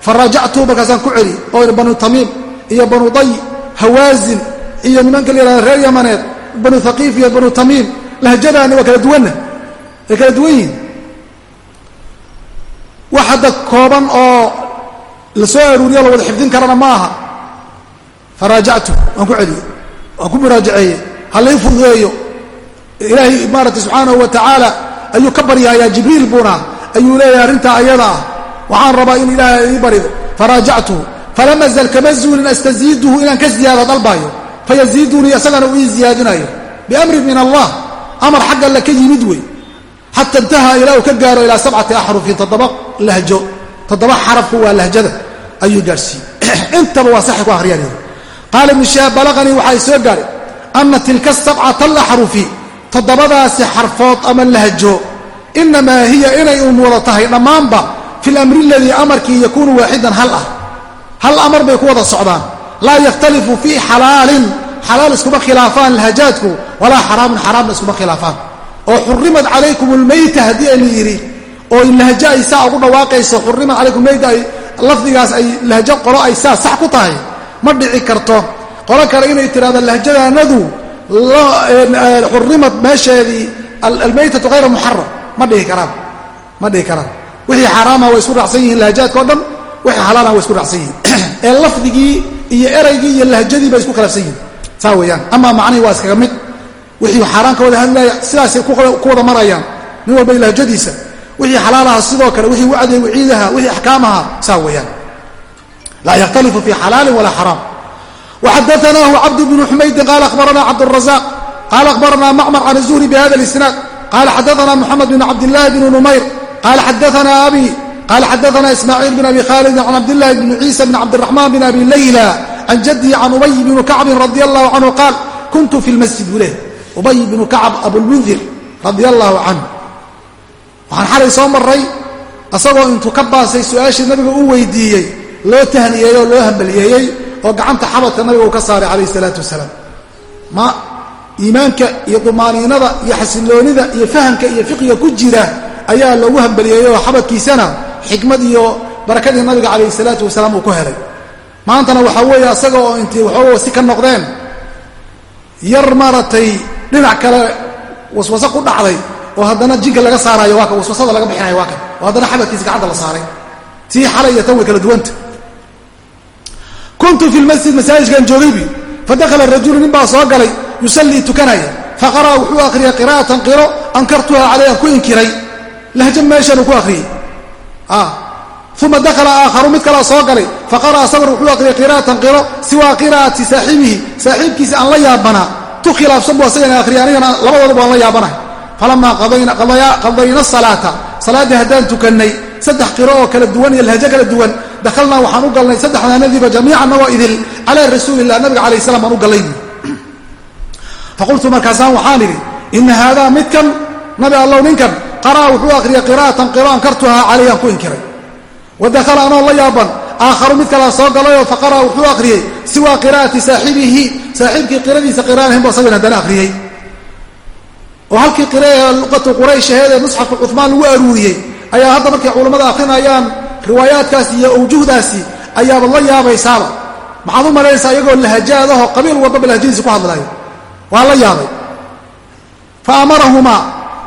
faraajactuu markaasaan ku celi oo banu tamiim iyo banu day hawaazin iyo nimanka la yihahda reer yamaneed banu haqiif iyo banu tamiim lahjadaani waa kala duwanna. Way kala duwan yihiin wax hadda kooban oo la soo aruuriyo la wada xifdin karana ma aha faraajactu waan ku celiyey waan ku muraajaceeyey ha lai fududeeyo. Ilaahay maarata subxaanahu wa tacaala ayuu ka baryahayaa jibriil buuna. Ayuu leeyahay arrintaa ayada. Ah waxaan rabaa in ilaahay ii barido faraajactuhu falam azal kama inaan ka ziyaado dalbaayo fayaziidunii isagana uu ii ziyaadinayo. Biamrin min allah amar xagga alle ka yimid wey. Xata intaha ilaa uu ka gaaro ilaa sabcati axrufin toddoba lahjo toddoba xarafku waa lahjada ayuu gaarhsiiyey intaba waa saxi ku akhriyaan qaala ibnu shihaab balaqanii waxaa soo gaaray ana tilka sabcata alaxrufi toddobadaasi xarfood ama lahjo inamaa hiya inay uun wada tahay dhammaanba fi lamri aladii amarkii yakuunu waaxidan hal ah. Hal amar xalaal iskuma khilaafaan lahajaadku walaa xaraamun xaraamna iskuma khilaafaan oo xurimat calaykum lmayta haddii ayla yidhi oo lahjo ay saa ugu dhawaaqayso xurimat calaykum mayta ay lafdigaas ay lahjo qolo ay saa sax ku tahay ma dhici karto qolo kale inay tidhahdo lahjadaanadu xurimat meesheedii almaytatu hayra muxaram ma dhihi karaan ma dhihi karaan wixii xaaraama way isku raacsan yihiin lahjaadka dhan wixii xalaala way isku raacsan yihiin ee lafdigii iyo eraygii iyo lahjadii bay isku khilaafsan yihiin saa weeyaan amaa macnihii waa iskaga mid wixii xaaraan ka wada hadlaya sidaasay ku wada marayaan nin walba lahjadiisa wixii xalaalaha sidoo kale wixii wacdiga waciidaha wixii axkaamaha saa weeyaan laa yakhtalifu fi xalaalin walaa xaraam وxadaثnah cabd بن xumaydi qal akhbarana cabdالرaزاq qala akhbarana macmر can الزهri bhada الاسناad qala xadaثna mحamed بn cabdالlahi بn نmayr qala xadaثna abi qala xadaثna ismاعيil بn abi khaalid can cabdالlahi bn ciisa bn cabdالرaحman bn abi layla can jadii can ubay bni kacbin radi allahu canhu qaal kuntu fi lmasjid buu leehay ubay bnu kacab abulmundir radia allaahu canhu waxaan xalay soo maray asagoo intuu ka baasay su'aashii nabiga uu weydiiyey loo tahniyeeyey oo loo hambaliyeeyey oo gacanta xabadka nabiga uu ka saaray calayhi salaatu wasalaam ma iimaanka iyo dumaaniinada iyo xasiloonida iyo fahamka iyo fiqiga ku jira ayaa loogu hambaliyeeyey oo xabadkiisana xikmad iyo barakadii nabiga calayhi salaatu wasalaam uu ku helay maantana waxaa weeye asaga oo intay waxooga si ka noqdeen yar maaragtay dhinac kale waswase ku dhacday oo haddana jinka laga saaraayo waa kan waswasada laga bixinayo waa kan oo haddana xabadkiisa gacanta la saaray. Tii xalay iyo tan way kala duwanta. Kuntu fi lmasjid masaajidkan joogaybi fadakhala rajulu nin baa soo galay yusallii tukanaya faqara'a wuxuu akhriyay qira'atan qiro ankartuha caleyh aan ku inkiray lahja meeshan uu ku akhriyey uma dakhala aakharu mid kalaa soo galay faqara'a sabr wuxuu akhriyay qira'atan qiro siwaa qira'ati saaxibihi saaxiibkiisa aan la yaabanaa tu khilaafsan buu asagana akhriyay anigana labadooda baan la yaabanahay falamaa qadayna salaata salaaddii haddaan tukannay saddex qiro oo kala duwan iyo lahjo kala duwan dakhalnaa waxaan u galnay saddexdaanadiiba jamiican nagoo idil calaa rasuulilah nabiga calayh salam baan u gallay faqultu markaasaan waxaan idhi ina haadaa midkan nabi allow ninkan qara'a wuxuu akhriyay qira'atan qiro ankartuhaa calayh aan ku inkiray wa dakhala anoo la yaaban. Aakharu mid kalaa soo galayoo faqara'a wuxuu akhriyey siwaa qira'ati saaxibihi saaxiibkii qiradiisa qiraanahayn bu asagana haddana akhriyey oo halkii qire ee luqatu quraysh aheed ee musxafka cumaan lagu aruuriyey ayaa hadda markay culammada akhrinayaan riwaayaadkaasi iyo awjuhdaasi ayaabad la yaabaysaaba. Maxaad u malaynaysaa iyagoo lahajaadaho qabiil walbaba lahajadiisa ku hadlaayo. Waa la yaabay. Fa amarahumaa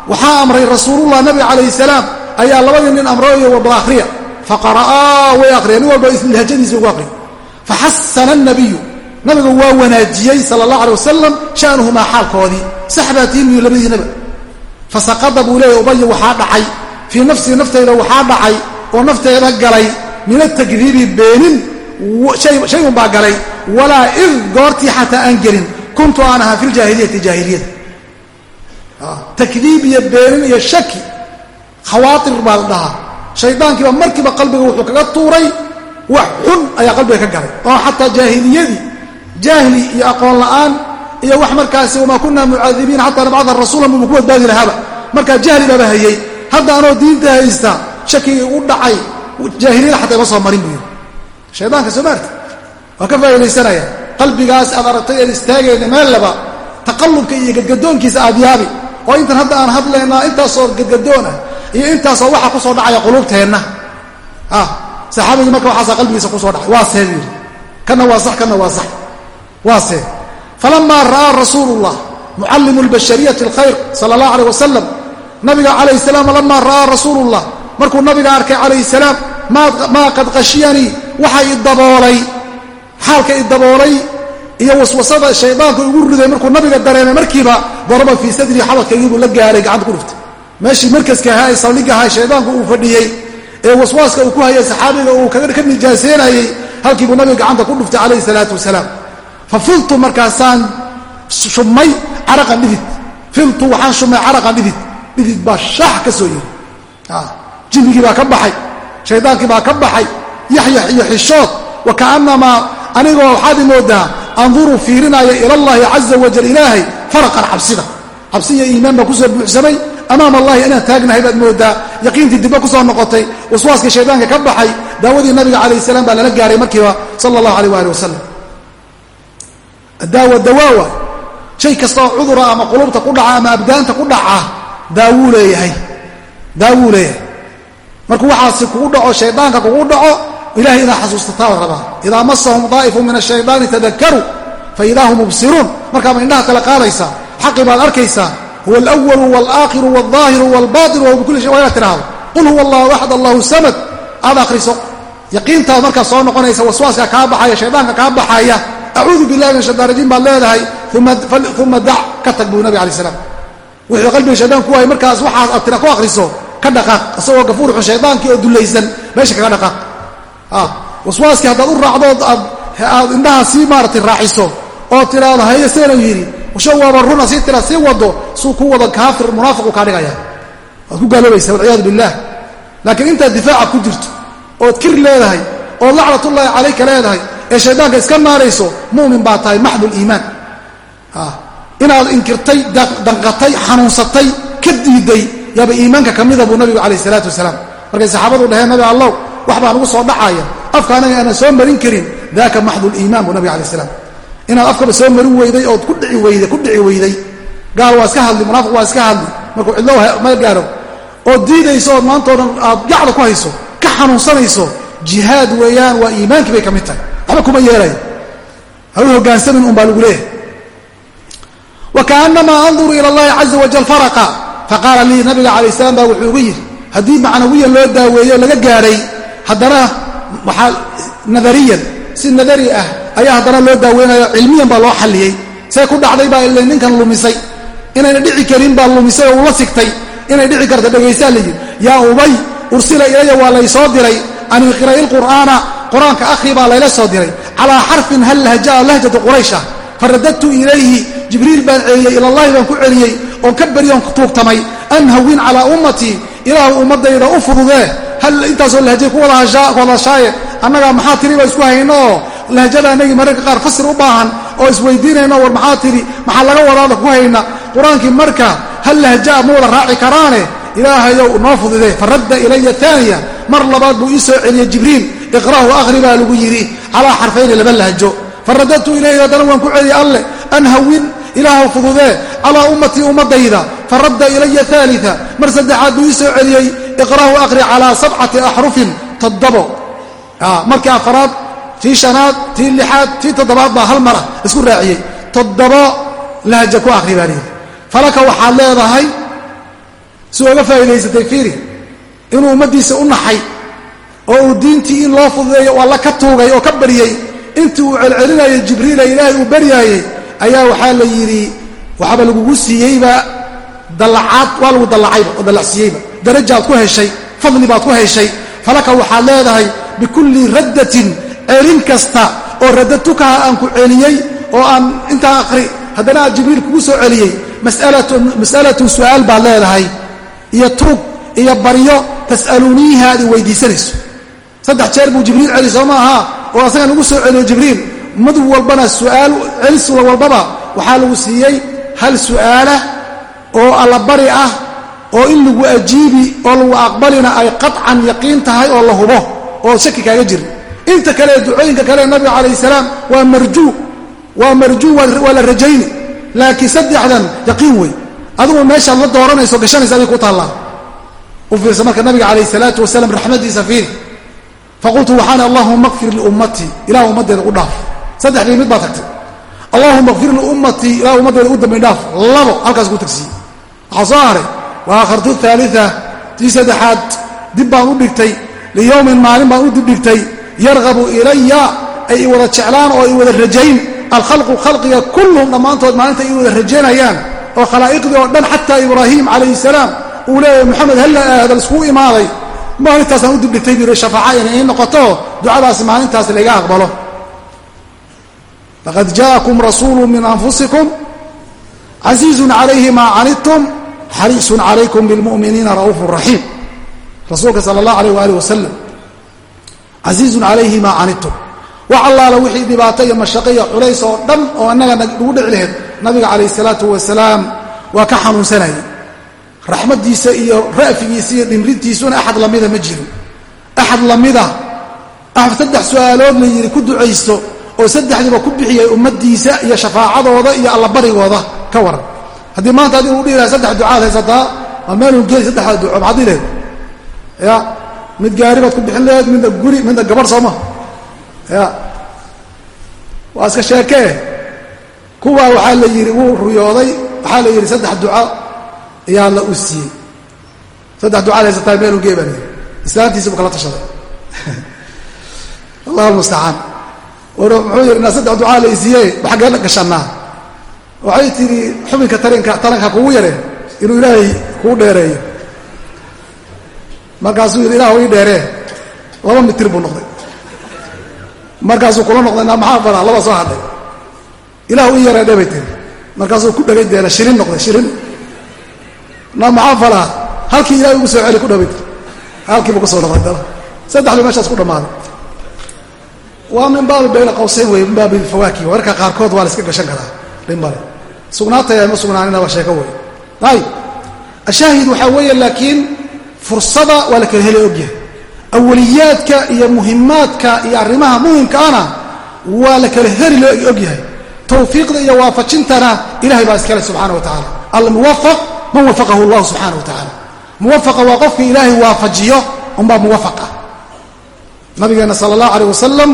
waxaa amray rasuulullah nabiga calayhi salaam ayaa labadii nin amrooyo waba akhriya faqara'aa way akhriyeen nin walba lahajadiisa ugu akhriya faxasana nabiyu nabiga waa wanaajiyey sala allah alay wasalam sha'nuhumaa xaalkoodii saxbaatiimiyu labadiinaba fasaqada buu leeyahy ubaya waxaa dhacay fii nafsii naftayda waxaa dhacay oo nafteeda galay min atakdiibi beenin shayun baa galay walaa id goortii xataa aan gelin kuntu aan ahaa fi ljaahiliyati jaahiliyada takdiib iyo beenin iyo shaki khawaatir baa la dhahaa shaydaankiiba markiiba qalbiga wuxuu kaga tuuray wax xun ayaa qalbiga ka galay. Oo xataa jaahiliyadii jaahli iyo aqoon la'aan iyo wax markaasi wamaa kunaa mucadibiin xataa nabcada rasuulan buuba ku badbaadi lahaaba markaa jahli baaba hayey hadda diinta haysta shakigii u dhacay jaahiliyada xataa ima soo marin buu yidhi. Shaydaanka soo maarta waa ka faa'idaysanaya qalbigaas aad aragtay aan istaagayna meel laba taqallubka iyo gadgadoonkiisa aad yaabi. Oo intan hadda aan hadlaynaa intaasoo gadgadoon ah iyo intaasoo waxa ku soo dhacaya quluubteenna. Saxaabigii marka waxaasaa qalbigiisa ku soo dhacay. Waa see yidhi kana waa sax kana waa sax. Waa see. Falamaa ra'aa rasuulu llah mucallimu lbashariyati alkhayr sala allah alayh wasalam nabiga calayh salaam lamaa ra'aa rasuulu llah markuu nabiga arkay calayhi salaam maa qad qashiyanii waxa i daboolay. Xaalka i daboolay iyo waswasada shaydaanku igu riday markuu nabiga dareemay markiiba daraba fii sadrii xabadkaygiibuu la gaaray gacanta ku dhuftay meeshii markaska ahaa ee saldhigga ahaa shaydaanku uu fadhiyey ee waswaaska uu ku hayay saxaabiga uu ka nijaaseynayey halkiibuu nabiga gacanta ku dhuftay calayhi salaatu wasalaam. Fa filtu markaasaan shumay caraqan dhidid. Filtu waxaan shumay caraqan dhidid. Dhidid baa shaax ka soo yiri. Jinnigii baa ka baxay shaydaankii baa ka baxay yaxyax iyo xishood. Wa ka'annamaa anigoo waxaad imoodaa anduru fiirinaya ilallaahi caza wajal ilaahay faraqan cabsida cabsi iyo iimaan baa ku soo buuxsamay amaam allahi inaan taagnahay baad moodaa yaqiintii dibba ku soo noqotay waswaaskii shaydaanka ka baxay daawadii nabiga calayh salaam baa lala gaaray markiiba sala allahu aleyh waali wasalam daawa dawaawa shay kastaoo cudura ama qulubta ku dhaca ama abdaanta ku dhaca daawuu leeyahay daawuu leeyahay. Markuu waxaasi kugu dhaco shaydaanka kugu dhaco ilahay inaa xasuustataa la rabaa. Idaa masahum daa'ifu min ashaydaani tadakaruu faidaa hum mubsiruun. Markaaba huwa alwalu walaakhiru walظaahiru walbaطinu wahuwa bikulli shay waa inaad tidhaahdo qul huwa allahu axad allahu samad aad akhriso yaqiintaad markaa soo noqonaysa waswaaska kaa baxaya shaydaanka kaa baxaya acuudu billahi min shaytaan rajiim baad leedahay uma dac ka tag buu nabi alay slam wuxuu qalbiga shaydaan ku waayay markaas waxaas aad tira ku akhriso ka dhaqaaq isagoo gafuurxun shaydaankii oo dulaysan meesha kaga dhaqaaq waswaaskii haddaad u raacdood aad indhaha sii maaratay raaciso oo tiraado haye seenuu yidhi sho waaba runa sii tira wado suu ku wado kaafir munaafiqu kaa dhigaya. Ku gaaloobaysa walciyaadu billah laakiin intaad difaaca ku jirto ood kir leedahay ood lacnatullaahi calayka leedahay ee shaydaanka iska naarayso mu'min baa tahay maxdul iimaan. Inaad inkirtay danqatay xanuunsatay ka diiday yaaba iimaanka ka mida buu nabigu calayh isalaatu wasalaam. Markay saxaabadu dhaheen nabi allow wax baa nugu soo dhacaya. Afka anaga aanan soo marin karin. Daaka maxdu liimaan buu nabig alay slam inaad afkaba soo marin weyday ood ku dhici weyday ku dhici weyday. Gaal waa iska hadli munaafiq waa iska hadli. Markuu cidlo ma gaaro. Ood diidayso ood maantao dhan aad gacda ku hayso ka xanuunsanayso jihaad weeyaan waa iimaankii bay ka mid tahay. Waxba kuma yeelaya ha u hogaansamin un baa lagu leeyahay. Wa kaanamaa anduru ila allahi caza wajal faraqa. Faqaala lii nabiga calay salaam baa wuxuu ugu yidhi haddii macnawiyan loo daaweeyo laga gaadhay haddana waxaa nadariyan si nadari ah ayaa haddana loo daaweynaya cilmiyan baa loo xalliyey. See ku dhacday baa ila ninkan lumisay. Inayna dhici karin baa lumisay oo ula sigtay. Inay dhici karta dhegaysaa la yidhi yaa ubay ursila ilaya waa laysoo diray. An iqra'i lqur'aana qur'aanka akhri baa layla soo diray. Calaa xarfin hal lahjaa lahjatu quraysha. Faradadtu ilayhi jibriil baan celiyey ilallahi baan ku celiyey oon ka beryoon tuugtamay an hawin calaa ummatii ilaahu ummadayda u fududee. Hal intaasoo lahjay ku wada hadashaaye annagaa maxaa tiri isku hayno lahjada anagii mararka qaar fasir u baahan oo isweydiinayno war maxaa tiri maxaa laga wadaada ku hayna? Qur'aankii marka hal lahjaa ma wada raaci karaane? Ilaahayow noo fududee faradda ilaya aaniya mar labaad buu ii soo celiyey jibriil iqra'hu akhri baa lagu yidhi calaa xarfayni laba lahjo. Faradadtu ilayhi haddana waan ku celiyey alleh an hawin ilaahu fududee calaa ummatii ummadayda faradda ilaya aalia mar saddexaad buu ii soo celiyey iqra'hu akhri calaa sabcati axrufin toddobo markii afaraad tii shanaad tii lixaad tii toddobaad baa hal mara isku raaciyey. Toddobo lahja ku akhri baa lihi falaka waxaad leedahay si oga faa'idaysatay fiiri inuu ummaddiisa u naxay oo uu diintii in loo fududeeyo u alla ka tuugay oo ka baryey intii uu celcelinayay jibriila ilaahay uu baryaayey ayaa waxaa la yidhi waxaaba lagugu siiyeyba dallacaad waa lagu dallacayba oo dallacsiiyeyba darajaad ku heshay fadli baad ku heshay. Falaka waxaad leedahay bikulli raddatin celin kasta oo radatukaha aan ku celiyey oo aan intaa aqri haddana aad jibriil kugu soo celiyey mas'alatun su'aal baad leedahay iyo tuug iyo baryo tas'aluuniiha aad i weydiisanayso. Saddex jeer buu jibriil celi soo ma aha? Oo asagan ugu soo celiyo jibriil. Mid walbana su'aal celis walbaba waxaa lagu siiyey hal su'aala oo allabari ah oo in lagu ajiibi oo lagu aqbalina ay qaطcan yaqiin tahay oo la hubo oo shaki kaaga jiri inta kale ducooyinka kale nabiga calayh salaam waa marjuu waa marjuu waa la rajayni. Laakiin saddexdan yaqiin wey adigu meeshaad la dooranayso gashanaysa adig ku taallaa u marka nabiga calayh salaatu wasalaam raxmadiisa fiiri. Faqultu waxaana allahuma kfir liummatii ilah ummaddeeda u dhaaf. Saddexdii mid baa tagtay. Allahuma kfir liummatii ilah ummaddeeda u dambayn dhaaf. Labo halkaas ku tagsiiye waxaa soo haray wa aakhartu aalia tii saddexaad dib baan u dhigtay liyowmin maalin baan u dibdhigtay yargabu ilaya ay i wada jeclaan oo i wada rajayn. Alkhalqu khalqiga kulluhum dhammaantood maalinta i wada rajaynayaan. Oo khalaa'iqdii oo dhan xataa ibraahim calayhi salaam uu leeyahay moxamed halla aada iskugu imaaday? Maalintaasaan u dibdhigtay buu shafaaca inay noqoto ducadaasi maalintaas layga aqbalo. Laqad jaa'akum rasuulu min anfusikum casiizun calayhi maa canidtum xariisun calaykum bilmu'miniina ra'uufu raxiim rasuulka sala allah alayh waaalih wasalam casiizun calayhi maa canidtum wax allaala wixii dhibaato iyo mashaqo iyo culays oo dhan oo annaga nagu dhici laheyd nabiga calayh salaatu wasalaam waa ka xanuunsanayay. Raxmaddiisa iyo ra'figiisa iyo dhimrintiisuna axad lamida ma jirin. Axad lamida saddex su'aalood la ku ducaysto oo saddexdiiba ku bixiyay ummaddiisa iyo shafaacadooda iyo allabarigooda ka waran. Haddii maanta adi uu dhihi saddex ducaad haysataa waa meelun geeli saddexda duco maxaad dhihi lahayd ya mid gaari baad ku bixin lahayd midna guri midna gabarh sooma ya. Waa iska sheekee kuwaa waxaa la yidhi wuu ruyooday waxaa la yidhi saddex duco ayaa la u siiyey. Saddex ducaad haysataa meelun gee baa la buu kala tashaday. Allah mustacaan. Muxuu yidhi naa saddex ducaa la isiiye xaggeen gashannaa. Waxay tidhi xubinka tarinka taranka kugu yaree inuu ilaahay kuu dheereeyo markaasuu yidhi ilah ii dheeree laba mitir buu noqday. Markaasuu kula noqday naa maxaa badaa laba soo hadhay. Ilahu ii yareedhe bay tiri. Markaasuu ku dhegay deena shirin noqday shirin. Naa maxaa falaa? Halkii ilahay ugu soo celi ku dhaway tiri. Halkiibu ku soo noqday dala saddexdu meeshaas ku dhammaaday waa min baabi bayna qawsayn wey min baabi fawaakih. Warka qaarkood waa la iska gashan karaa dhimbale sugnaataya ma sugnaanina waa sheeko wey ayib ashaahid waxaa weeye laakiin fursada waa la kala heli ogyahay awaliyaadka iyo muhimaadka iyo arrimaha muhimkaana waa la kala heri loo ogyahay tawfiiqda iyo waafajintana ilahay baa iskale subxana wa tacaala. Almuwafaq man wafaqahu llahu subxana wa tacaala. Muwafaqa waa qofka ilaahay waafajiyo unbaa muwafaq ah nabigeena sala allahu aleyh wasalam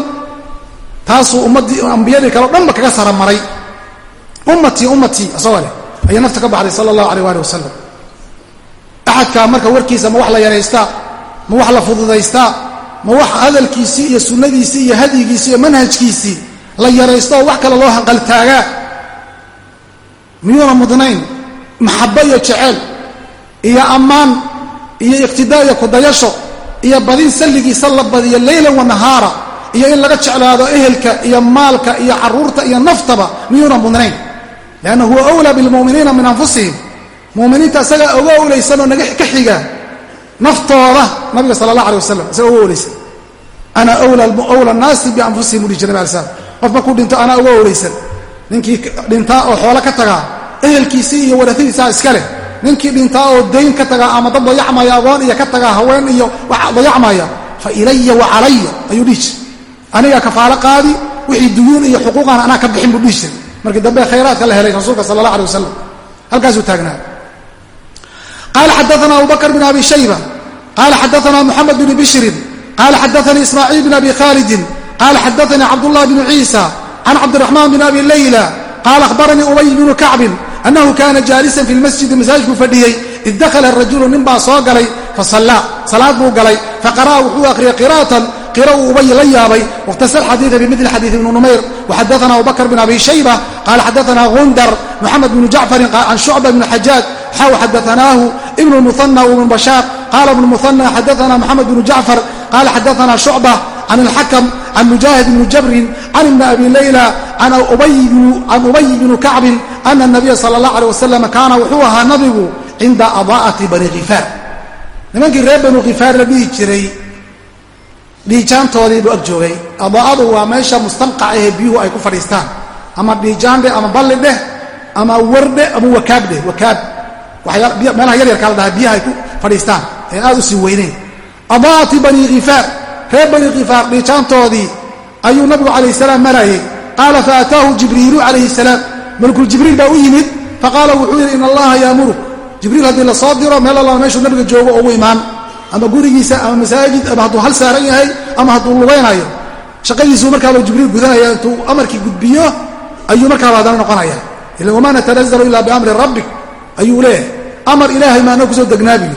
taasuu ummaddii ambiyadii kaleo dhanba kaga saramaray. Ummatii ummatii ka baxday sala allahu aleyh ali wasalam axadkaa marka warkiisa ma wax la yaraystaa ma wax la fududaystaa ma wax hadalkiisii iyo sunnadiisii iyo hadyigiisii iyo manhajkiisii la yaraysto oo wax kale loo hanqaltaagaa miyuuna mudnayn? Maxabbo iyo jeceel iyo ammaan iyo iqtidaa iyo kudayasho iyo badin salligiisa la badiyo leylan wa nahaara iyo in laga jeclaado ehelka iyo maalka iyo carruurta iyo naftaba miyuuna mudnayn? Lianna huwa awlaa bilmu'miniina min anfusihim mu'miniinta isagaa oga owlaysan oo naga ka xiga naftooda nabiga sala allah alay wasalam isaga uga owlaysan ana wla naasi bianfusihim u dhihi jir qof markuu dhinto anaa uga owlaysan ninkii dhintaa oo xoolo ka tagaa ehelkiisii iyo warasadiisaa iska leh. Ninkii dhintaa oo dayn ka tagaa ama dad dayacmaya agoon iyo ka tagaa haween iyo dayacmaya fa ilaya wa calaya ayuu dhihi jir aniga kafaalo qaadi wixii duyuun iyo xuquuqan anaa ka bixin buu dhihi jir markii dambe khayraadka la helay rasuulka sala allah alay wasalam halkaasuu taagnaa qaala xadaana abu bakr bn abi shayba qaala xadaana muxamed bn bishrin qaala xadaanii ismaaciil bn abi khaalidin qaala xadaanii cabdullahi bnu ciisa can cabdiraxmaan bn abi layla qaala ahbaranii ubay bnu kacbin annahu kaana jaalisan fi lmasjidi masaajidkuu fadhiyey id dakhala rajulu nin baa soo galay fasallaa salaad buu galay faqara'a wuxuu akhriyay qira'atan qira uu ubay la yaabay wakhtasar xadiida bimidli xadiid ibni numayr waxadaana abubakr bn abi shayba qaala xadaana gundar muxamed bnu jacfarin can shucba bn xajaaj xaw xadaanaahu ibn muana ibn bashaar qaala ibn muana xadaana moxamed bnu jacfar qaala xadaana shucba can alxakam can mujaahid bni jabrin can ibni abi layla can ubay bni kacbin ana nabiya sala allah aleh wasalam kaana wuxuu ahaa nabigu cinda adaa'ati bani khifaar nimankii reer banu khifaar la dhihi jiray dhiijaantoodii buu ag joogay adaa'adu waa meesha mustanqac ahee biyuhu ay ku fadhiistaan ama dhiijaandheh ama balli dheh ama wardheh ama wakaab dheh wakaab meelaha yaryarkaa la dhahaa biyaha ay ku fadhiistaan ee aad u sii khifaar dhiijaantoodii ayuu markaaba jibriil noqonaya ila wamaa natanazalu ilaa biamri rabbik ayuu leeyahay amar ilaahay maana ku soo degnaabi.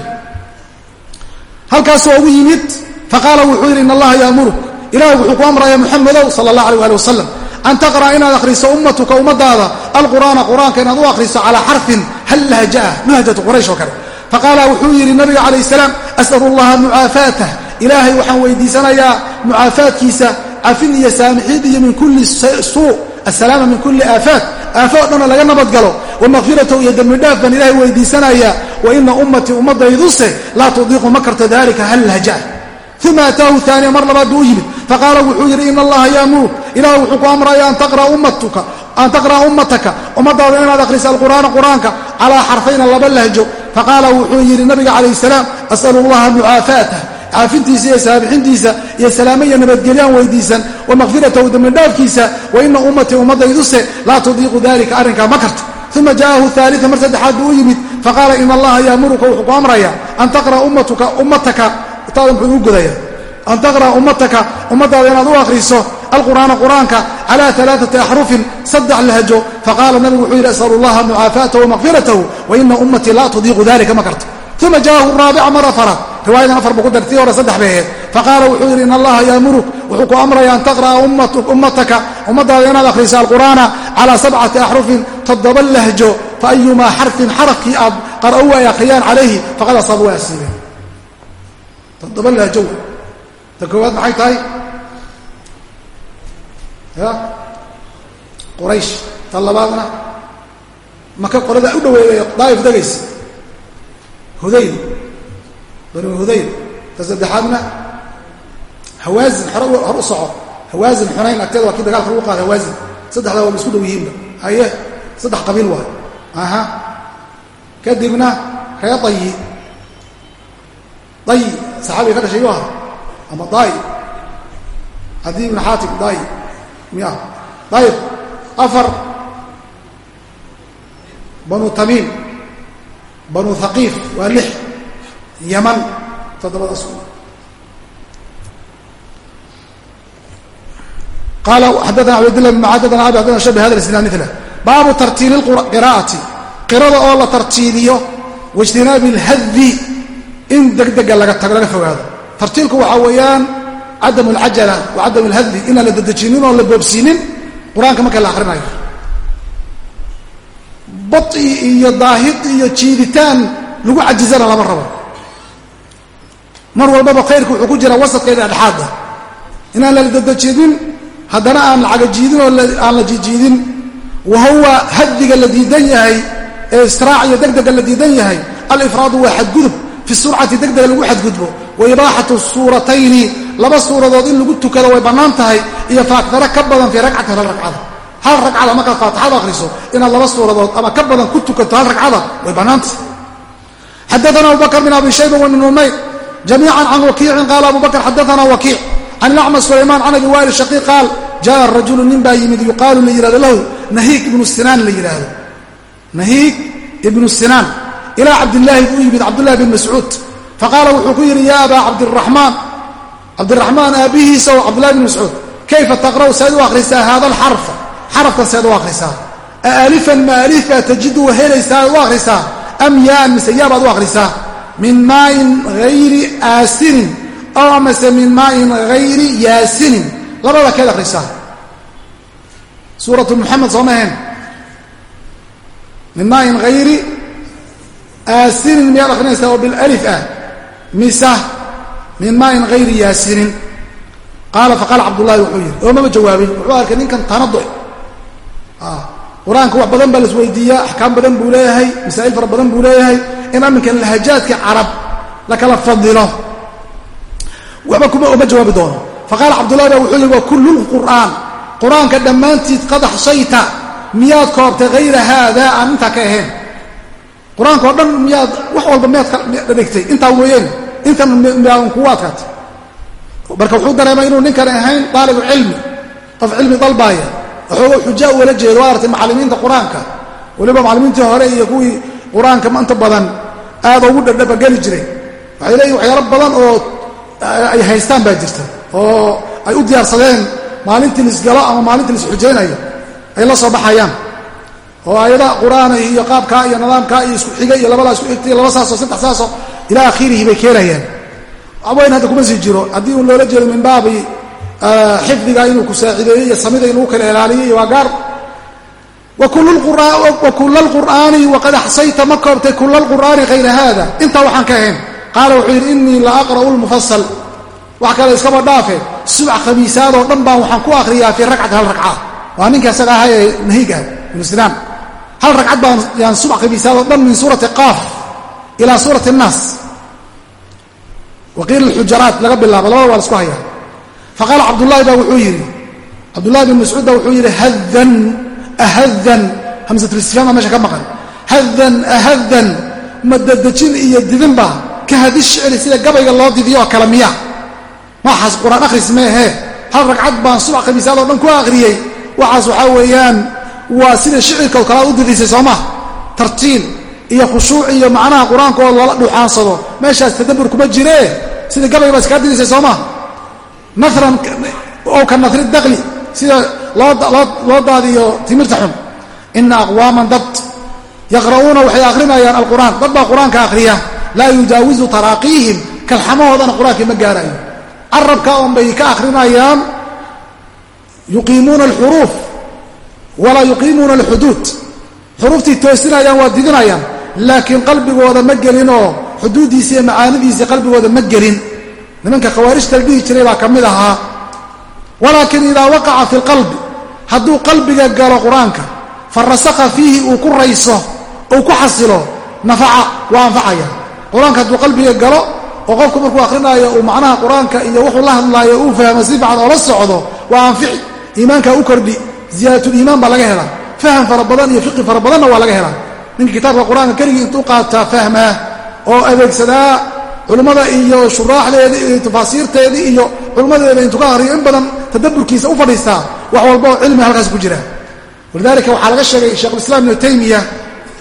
Halkaasoo ugu yimid faqaala wuxuu yidhi in allaha yaamuruk ilaah wuxuu ku amraya muxamedow sala allah aleh ali wasalam an taqra'a inaad akhriso ummatuka ummadaada alqur'aana qur'aanka inaad u akhriso calaa xarfin hal lahjaah mahjatu quraysh oo kale. Faqaala wuxuu yidhi nabiga calayh salaam as'alu llaha mucaafaatah ilaahay waxaan weydiisanayaa mucaafaadkiisa cafin iyo saamixid iyo min kulli suu assalaama min kulli aafaat aafo o dhanna laga nabadgalo wamakfiratahu iyo dembidhaaf baan ilahay weydiisanayaa. Wa ina ummatii ummaddayduse laa tudiiqu ma karto dalika hal lahjaah uma ataahu aaniya mar labaad buu u yimid. Faqaala wuxuu yidhi ina allaha yaamuruk ilah wuxuu ku amraya an taqra'a ummataka ummadaada inaad akhriso alqur'aana qur'aanka calaa xarfayna laba lahjo. Faqaala wuxuu yidhi nabiga calayh salaam as'alu llaha mucaafaatah caafintiisa iyo saabixintiisa iyo salaamo iyo nabadgelyaan weydiisan wa makfiratahu dembidhaafkiisa wa ina ummatii ummaddayduse laa tudiiqu dalika arrinkaa ma karto. Uma jaa'ahu aalia mar saddexaad buu u yimid faqaala ina allaha yaamuruka wuxuu ku amraya an taqra'a ummataka. Taada muxuu u godaya an taqra'a ummataka ummadaada inaad u akhriso alqur'aana qur'aanka cala alaaati axrufin saddex lahjo faqaala nabigu wuxuu yidhi asalu llaha mucaafaatahu wamaqfiratahu wa ina ummatii laa tudiiqu dalika ma karto. Uma jaa'ahu raabica mara afaraad riwaayadan afar buu ku dartii hore saddex ahayd faqaala wuxuu yidhi in allaha yaamuruk wuxuu ku amraya an taqra'a ummataka. Ummadaada inaad akhriso alqur'aana calaa sabcati axrufin toddoba lahjo fa ayumaa xarfin xarafkii aad qara'u ay akhriyaan calayhi faqad asaaba way asiibeen toddoba lahjo ta koowaad maxay tahay? Ya? Quraysh ta labaadna. Maka qolada u dhaweeya daa'if degaysa. Hudayl banu hudayl ta saddexaadna hawaazin hore hor u soco. Hawaazin xunayn agteeda waa kii dagaalka lagu qaada hawaazin saddexdaa waaba isku dhow yihiinba haye saddex qabiil waay. Aha. Kadibna ree dayi. Dayi saxaabiga ka dhashay yu aha ama daai cadi ibn xaatim daai miya dayib afar. Banu tamiim. Banu haqiif waa lix yaman toddobadaas qaala xaddaana cabdillah bn macaad adana abi adana shabi hada isnad mila baabu tartiili qiraa'ati qirada oo la tartiiliyo waijtinaabi alhadi in degdega laga tago laga fogaado. Tartiilku waxaa weeyaan cadam alcajala wa cadam alhadi inaan la dedejinin oon la marka la akrinayo. Badi iyo daahid iyo jiiditaan lagu cajizana lama rabo mar walbaba khayrka wuxuu ku jira wasadkeeda dhexaada inaan la dedejinin haddana aan la cagajiidin oo aan la jijiidin wa huwa hadiga la diidan yahay ee israac iyo degdega la diidan yahay alifraadu waa xadgudub fi surcati degdega lagu xadgudbo wa ibaaxatu suuratayni laba suuradood in lagu tukado way bannaan tahay iyo faakdaro ka badan fii ragcati hal ragcada hal ragcada markaad faatixada akhriso inaad laba suuradood ama ka badan ku tukato hal ragcada way bannaantahay xadaana abubakr bin abi shayba wa min umayr jamiican can wakiicin qaala abu bakr xadaana wakiic can ilacmas sulaymaan can abi waali shaqiiq qaal jaa rajulu nin baa yimid yuqaalu la yihahdo lahu nahiik ibnu sinaan la yidhaahdo nahiik ibnu sinaan ilaa cabdilaahi buu yimid cabdullahi bin mascuud faqaala wuxuu ku yidhi ya abaa cabdiraxmaan cabdiraxmaan aabbihiisa oo cabdullahi bin mascuud kayfa taqra'u seed u akhrisaa haada alxarfa xarafkan seed u akhrisaa a alifan ma alif baa tajidu wa helaysaa u akhrisaa am yaan mise yaa baad u akhrisaa min maayin hayri aasinin oo amase min maayin hayri yaasinin. Labada keed akhrisaa. Suuratu muxamed soo maheen min maayin hayri aasinin miyaad akhrinaysaa oo bilif ah? Mise min maayin hayri yaasinin? Qaala faqaala cabdullahi wuxuu yidhi oo mama jawaabin wuxuu arkay ninkan tanadu qur'aanka wax badan baa la isweydiiyaa axkaam badan buu leeyahay masaa'il fara badan buu leeyahay in aminkan lahajaadka carab la kala fadilo waxba kuma uma jawaabi doono. Faqaala cabdullahi ba wuxuu yihi wa kullu lqur'aan qur'aanka dhammaantiid qad axshayta miyaad koobtay hayra haada aan intaa ka ahayn. Qur'aanka oo dhan miyaad wax walba miyaad ka dhigtay intaa weeyeen intan miyaadan kugu adkaatay marka wuxuu dareemay inuu ninkan ahayn daalibu cilmi. Qof cilmi dalbaaya waxooga xuja ugala jeedo waa artay macallimiinta qur'aanka. Weliba macallimiintii hore iyo kuwii qur'aanka inta badan aada ugu dhadhabageli jiray. Waxay leeyihiin waxyaalo badan oo ay haystaan baa jirta oo ay u diyaarsadeen maalintii lisgalo ama maalintii lisxujaynayo ay la soo baxayaan. Oo ayada qur'aana iyo qaabkaa iyo nidaamkaa iyo isku xiga iyo labadaa isku xigta iyo laba saasoo saddex saasoo ilaa akhirihi bay keenayaan waxweyn hadda kuma sii jiro. Haddii uu loola jeedo min baabi xifdiga inuu ku saacideeyo iyo samida inuu kala ilaaliyo iyo waa gaar wa kula lqur'aani waqad axsayta ma koobtay kula lqur'aani hayra haada intaa waxaan ka ahayn qaala wuxuu yidhi inii la aqra'u lmufasal wax kale iskaba dhaafe subax khamiisaadoo dhan baan waxaan ku akhriyaa fii ragcati hal ragca waa ninka isaga aha ee nahiig ah ibnu sinaan hal ragcad baan yaan subax khamiisaadoo dhan min suurati qaaf ilaa suurati annaas wa qiila alxujaraat laga bilaabo labada waa la isku hayaa. Faqaala cabdullahi baa wuxuu yidhi cabdullahi bin mascuud baa wuxuu yidhi hadan ahadan hamsatulistifhaam baa meesha ka maqan hadan ahadan madadejin iyo didinba ka hadi shicri sida gabayga loo didiyo oo kale miya waxaas qur'aan akhris meehe hal ragcad baan subax khamiisaad oo dhan ku akhriyey waxaas waxaa weeyaan waa sida shicirka oo u didisay soo maa tartiil iyo khushuuc iyo macnaha qur'aanka oo lala dhuxaansado meeshaas tadabbur kuma jiree sida gabayga baa iskaa didisay soo maa naran oo ka nafri daqli sida loo daadiyo timirta xun. Ina aqwaaman dad yaqra'uuna waxay akhrinayaan alqur'aan. Dad baa qur'aanka akhriya. Laa yujaawizu taraaqiihim kalxamahoodana qur'aankii ma gaarayo carabka oon bay ka akhrinayaan yuqiimuuna alxuruuf walaa yuqiimuuna alxuduud. Xuruuftii toosinayaan waa didinayaan. Laakiin qalbigooda ma gelinoo xuduuddiisi iyo macaanidiisii qalbigooda ma gelin. Nimanka khawaarijta la dhihi jiray baa ka mid ahaa. Walaakin idaa waqaca fi lqalbi hadduu qalbiga galo qur'aanka fa rasakha fiihi uu ku rayso uu ku xasilo nafaca waa anfacaya. Qur'aanka hadduu qalbiga galo oo qofku markuu akrinaayo uu macnaha qur'aanka iyo wuxuu la hadlaayo uu fahmo si fiican oo la socdo waa anfici iimaankaa u kordhi ziyaadatuliimaan baa laga helaa faham fara badan iyo fiqi fara badanna waa laga helaa ninka kitaabka qur'aanka keligii intuu qaataa fahmaa oo adeegsadaa culummada iyo shuraaxdeedii iyo tafaasiirteedii iyo culummadeeda intuu ka aqriyo in badan tadaburkiisa u fadhiistaa wax walba oo cilmi halkaas ku jira. Walidaalika waxaa laga sheegay sheekhulislaam ibnu taymiya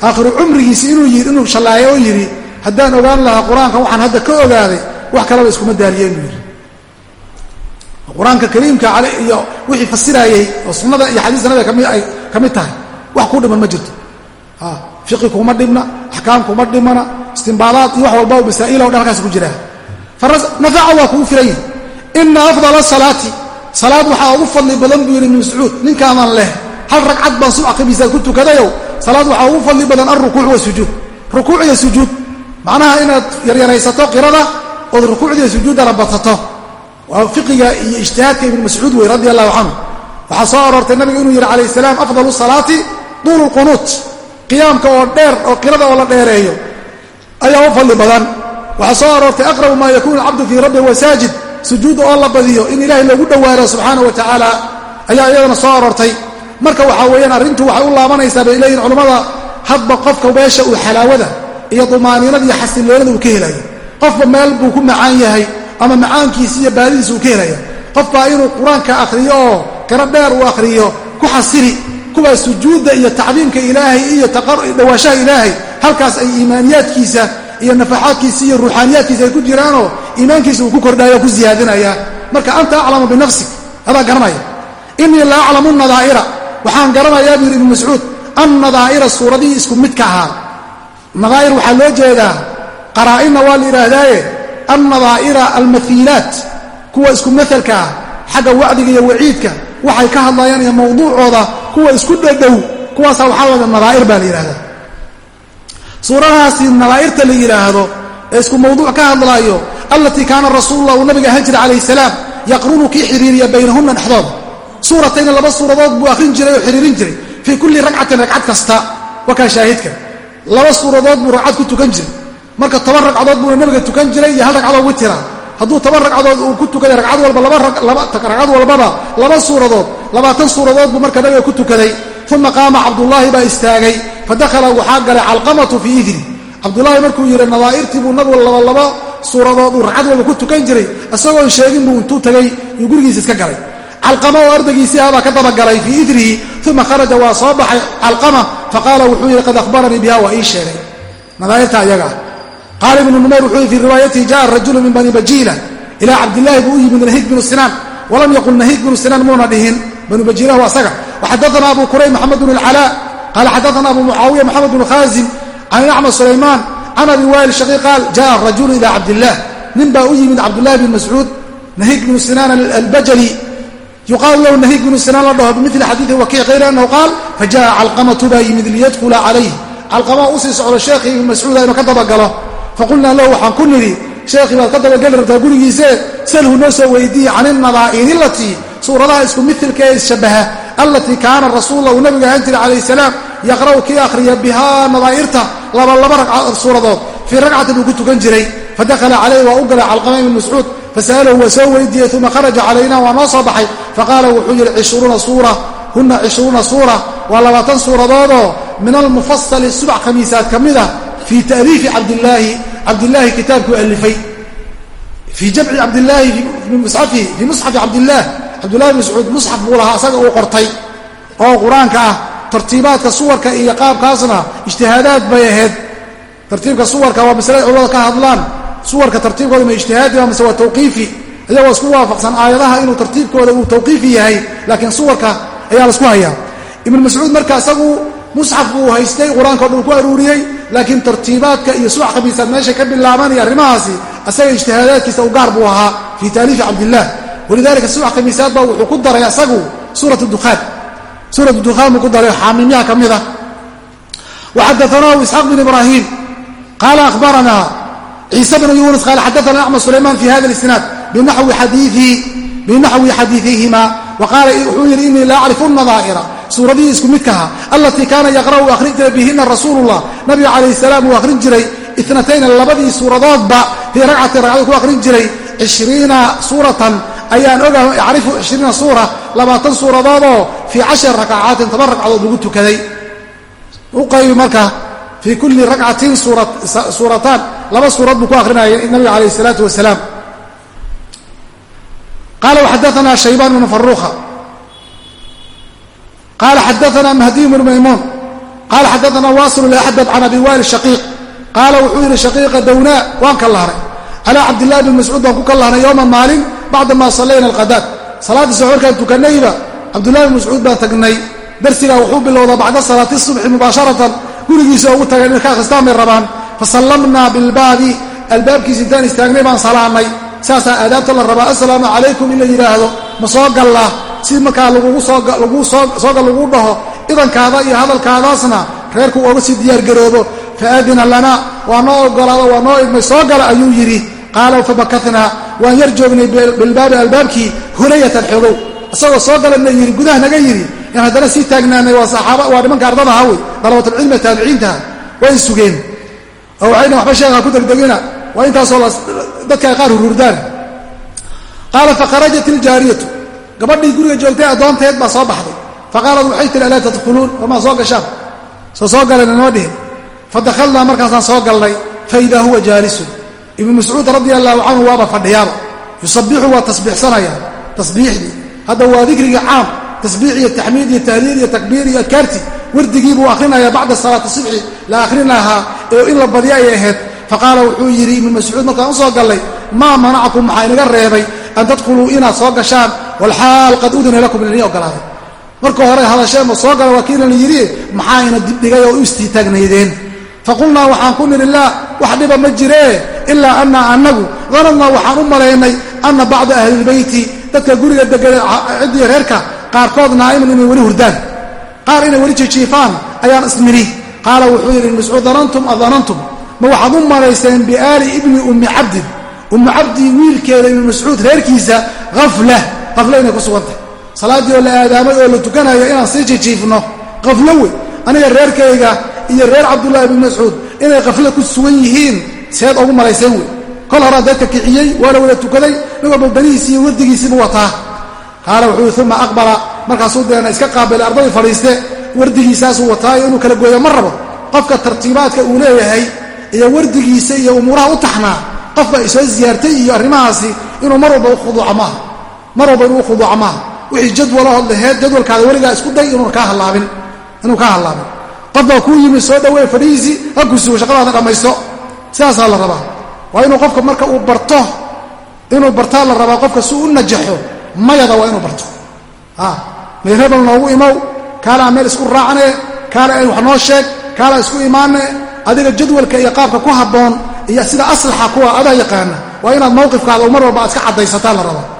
aakhiru cumrigiisi inuu shallaayo oo yidhi haddaan ogaan lahaa qur'aanka waxaan hadda ka ogaaday wax kalaba iskuma daaliyeen buu yidhi. Qur'aanka kariimka iyo wixii fasiraayey oo sunnada iyo xadiista nabiga ay ka mid tahay wax ku dhiman ma jirto. Fiqi kuma dhibna axkaam kuma dhimana istimbaadaad iyo wax walba masaa'ila o dhan halkaas ku jiraa nafaca waa kugu filan yihi ina afdala salaati. Salaad waxaa ugu fadli badan buu yidhi ibnu mascuud ninkaadan leh. Hal ragcad baan subca kamiisaad ku tukadayow. Salaad waxaa ugu fadli badan alrukuuc wasujuud rukuuc iyo sujuud. Macnaha inaad yaryaraysato qirada ood rukuucdiiyo sujuuddana badsato waa fiqiga iyo ijtihaadka ibnu mascuud wey radi allahu canhu. Waxaa soo aroortay nabigu inuu yidhi calayh salaam afdalu salaati duulu lqunuut qiyaamka oo dheer oo qirada oo la dheereeyo ayaa u fadli badan. Waxaa soo aroortay aqrabu maa yakuunu alcabdu fii rabbi wasaajid sujuudda oo la badiyo in ilaahay loogu dhowaano subxaana wa tacaala ayaa iyadana soo aroortay. Marka waxaa weeyaan arrintu waxay u laabanaysaa bay leeyihiin culammada hadba qofka meesha uu xalaawada iyo dumaaniinada iyo xasilloonada uu ka helayo. Qofba meel buu ku macaan yahay ama macaankiisi iyo baadidiisa uu ka helaya qofbaa inuu qur'aanka akhriyo oo karo dheer uu akhriyo ku xasili kuwaa sujuudda iyo tacdiimka ilaahay iyo dhawaanshaha ilaahay halkaas ay iimaaniyaadkiisa iyo nafaxaadkiisa iyo ruuxaaniyaadkiisa ay ku jiraanoo iimaankiisa uu ku kordhaayo o ku ziyaadinaya. Marka anta aclamu binafsik adaa garanaya inii la aclamu nadaa'ira waxaan garanayaa buu yidhi ibnu mascuud annadaa'ira suuradihii isku midka ahaa. Nadaa'ir waxaa loo jeedaa qaraa'inna waa la yidhaahdaaye annadaa'ira almahiilaat kuwa isku maelka ah xagga wacdiga iyo waciidka. Waxay ka hadlayaan iyo mawduucooda kuwa isku dhadhow kuwaasaa waxaa wada nadaa'ir baa la yidhahdaa suuradahaasi nadaa'irta la yidhaahdo ee isku mawduuc ka hadlaayo allatii kaana rasuulullah uu nabiga ahaan jira calayh salaam yaqrunu kii xiriiriya baynahunna dhexdooda. Suuratayni laba suuradood buu akhrin jiray oo xiriirin jiray fii kulli ragcatin ragcad kasta wakaa shaahidka. Laba suuradood buu ragcad ku tukan jiray. Marka toban ragcadood buuna nabiga tukan jiray iyo hal ragcadood witira hadduu toban ragcadood uu ku tukaday ragcad walba ragcad walbaba laba suuradood labaatan suuradood buu marka nabiga ku tukaday. Uma qaama cabdullaahi baa istaagay fadakhala waxaa galay calqamatu fii idri. Cabdullaahi markuu yidhi nadaa'irtii buu nabigu laba laba suuradood uu ragcad walba ku tukan jiray isagoon sheegin buu intuu tagay yuu gurigiisa iska galay. Calqama oo ardaygiisii ahbaa ka dabagalay fii idrihi uma kharaja waa soo baxay calqama. Faqaala wuxuu yidhi qad ahbaranii biha waa ii sheegay. Nadaa'irta ayaga qaala ibnu numayr wuxuu yii fii riwaayatihi jaءa rajulu min bani bajiila ilaa cabdillaahi buu u yimid nahiid binu sinaan walam yaqul nahiid binu sinaan muuna dhihin banu bajiilah waa asaga waxadaana abu kurayb maxamed bn اlcalaa qaala xadaana abu mucaawiya maxamed bn khaasim can acma sulaymaan can abi wail shaqii qaal jaءa rajulu ila cabdillaah nin baa u yimid cabdullahi bn mascuud nahiid bnu sinaan albajali yuqaalu lahu nahiid bnu sinaan la dhaho bimili xadiidi wakiic hayri annahu qaal fajaءa calqamatu baa yimid liyadkula calayh calqama usii socdo sheekhii ibnu mascuuda inuu ka dabagalo faqulnaa lahu waxaan ku nidhi sheekhii baad ka dabageli rabtaa gurigiise salhu noo soo weydiiye can ilnadaa'iri suuradaha isku midilka ee isshabbaha allatii kaana rasuulula uu nabiga ahaan jira calayh salaam yaqra'u kii akhriya bihaa nadaa'irta laba laba suuradood fii ragcatin uu ku tukan jiray fadakhala calayh waa u galay calqama ibn mascuud fasa'alahu waa soo weydiiyey uma kharaja calayna waa noo soo baxay faqaala wuxuu yidhi cishruuna suura huna cishruuna suura waa labaatan suuradoodoo min almufasali subax khamiisaad ka mid ah fii taaliifi cabdilaahi cabdilaahi kitaabkuu alifay fii jamci cabdilaahi fii musxafi fii musxafi cabdillaah cabdullahi bn mascuud musxaf buu lahaa asaga uu qortay oo qur'aanka ah tartiibaadka suwarka iyo qaabkaasna ijtihaadaad bay ahayd tartiibka suwarka waa masalada culamada ka hadlaan suwarka tartiibkooda ma ijtihaadi waa mise waa tawqiifi iyagoo isku waafaqsan aayadaha inuu tartiibkooda uu tawqiifi yahay laakiin suwarka ayaa la isku hayaa ibnu mascuud marka isagu musxaf buu haystay qur'aankao dhan ku aruuriyey laakiin tartiibaadka iyo subax khamiisaad meeshay ka bilaabanaya arrimahaasi asaga ijtihaadaadkiisa u gaar buu ahaa fii taaliifi cabdillaah walidalika subax khamiisaad baa wuxuu ku daray asagu suurat dukhaan suurat dukhaan buu ku daray xaamiimyaha ka mid ah. Waxadaanaahu isxaaq bin ibraahim. Qaala ahbaranaa ciise bn yunis qaala xadaana axmed sulayman fi hada isnaad binaxwi xadiiihima wa qaala wuxuu yidhi inii la acrifu nadaa'ira suuradihii isku midkaha allatii kaana yaqra'u akhrin jiray bihina rasuulullah. Nabiga calayh salaam uu akhrin jiray inatayna labadii suuradoodba fii ragcatin ragcadu ku akhrin jiray ishriina suuratan. Ayaan ogaha acrifu ishriina suura labaatan suuradoodoo fii cashar rakacaatin toban ragcadood lagu tukaday. U qaybi marka fii kulli ragcatin suurataan laba suurad buu ku akrinaya nabiga calayh isalaatu wasalaam. Qala waxadaana shaybaan bnu faruuka qala xadaana mahdiy bnu maymuun qala xadaana wasil laxdab can abi wail shaqiiq qaala wuxuu yidhi shaqiiqa downaa waan ka lahnay calaa cabdillahi bn mascuud baan ku ka lahnay yowman maalin bacdama sallayna alqadaad salaaddii sox markaan tukanayba cabdullahi bn mascuud baan tagnay darsigaa wuxuu bilowdaa bacda salaati subxi mubaasharatan gurigiisa ugu tagay inay ka akhristaan bay rabaan fasallamnaa bilbaabi albaabkiisa intaan istaagnay baan salaamay saasaa aadaabta la rabaa assalaamu calaykum in la yidhaahdo ma soo si markaa soogal lagu dhaho idankaada iyo hadalkaadaasna reerku ooga sii diyaargaroobo faadina lana waa noo ogolaado waa noo idmay soo gala ayuu yidhi. Qaala fabakatnaa waan yar joognay bilbaabi albaabkii hunayatan xogow. Isagoo soo galana yidhi gudaha naga yidhi yaan haddana sii taagnaanay waa saxaaba waa nimanka ardada hawey dalabatulcilmi taabiciintaha way sugeen. Oo waxayna waxba sheegaa ku degdegina waa intaasoo dadka qaar hururdaan qaala fakharajat iljaariyatu gabadhii guriga joogtay addoonteed baa soo baxday. Faqaalat waxay tihi alaa tadkhuluun? Wamaa soo gashaan soo soo galayna noo dhihin. Fadakhalnaa markaasaan soo galnay faidaa huwa jaalisun. Ibnu mascuud radia allahu canhu waaba fadhiyaaba. Yusabixu waa tasbiixsanayaa tasbiixdii. Hadda waa dikriga caam tasbiix iyo taxmiid iyo tahliil iyo takbiir iyo adkaarti wardigii buu akhrinayaa bacda salaati subxi la akhrin lahaa ee in la badya ay ahayd. Faqaala wuxuu yidhi ibnu mascuud markaan u soo maa manacakum maxaa inaga reebay an tadkhuluu inaad soo gashaan walxaal qad udina lakum inii ogolaaday marka hore hadasheen ma soo gala waa kiinan yidhi maxaa ina dibdhigay oo u istiitaagnaydeen faqulnaa waxaan ku nidhi laa wax dhiba ma jiree ilaa anna annagu danadnaa waxaan u malaynay anna bacda ahlilbeyti dadka guriga degane ciddii reerka qaarkood naa'imun inay weli hurdaan qaar inay weli jijiifaan ayaan isnidhi qaala wuxuu yidhi mascuud danantum adanantum ma waxaad u malayseen biaali ibni ummi cabdin ummu cabdi wiilkeeda ibnu mascuud reerkiisa afla inay ku sugan tahay oo la aadaamay oo la tukanayo inaan sii jijiifno qaflo wey. Aniga reerkayga iyo reer cabdullahi ibni mascuud inay qaflo ku sugan yihiin seed ugu malayseen wey. Kol horaa dadka kiciyey waa la wada tukaday nin walba iyo wardigiisiibu wataa. Qaala wuxuu uma aqbala. Markaasuu deena iska qaabilay ardadii fadhiiste wardigiisaasuu wataayo inuu kala gooyo ma rabo. Qofka tartiibaadka uu leeyahay iyo wardigiisa iyo umuuraha u taxnaa qofka isoo ziyaartay iyo arrimahaasi inuu mar walba ukhuduuca maaha mar walba inuu ukhuduuca maaha wixii jadwalahood laheed jadwalkaada weligaa isku day inuu kaa hallaabin qof baa kuu yimi soo dhaweey fadhihiisii ha ku sugo shaqadaada dhammaysto sidaasaa la rabaa. Waa inuu qofka marka uu barto inuu bartaa la rabaa qofka si u najaxo mayada waa inuu barto. Meel hebel noogu imow kaalaa meel isku raacne kaala wax noo sheeg kaalaa isku imaane adiga jadwalka iyo qaabka ku habboon iyo sida aslaxa kuwa adaa yaqaana waa inaad mawqifkaada mar walba aad iska caddaysataa la rabaa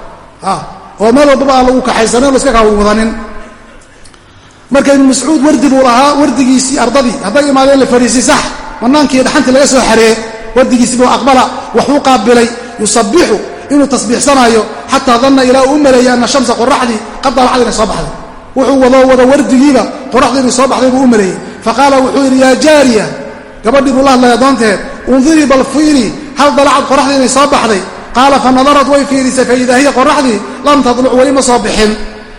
oo meel walbaba aan lagu kaxaysanin la iska kaawadanin marka ibnu mascuud wardi buu lahaa wardigiisii ardadii. Hadday imaadeen la fariisay sax. Bannaankii dhaxantii laga soo xareeye wardigiisii buu aqbala. Waxuu qaabilay yusabixu inuu tasbiixsanaayo xataa danna ilaa uu u maleeyay anna shamsa qoraxdii qad dalacad inay soo baxday. Wuxuu wadoo wada wardigiiba qoraxdii inay soo baxday buu u maleeyey faqaala wuxuu yidhi yaa jaariya gabadhii buu la hadlaya adoonteed undirii bal fiiri hal dalacad qoraxdii inay soo baxday qaala fa nadarat way fiirisay faidaa hiya qoraxdii lam tadluc weli ma soo bixin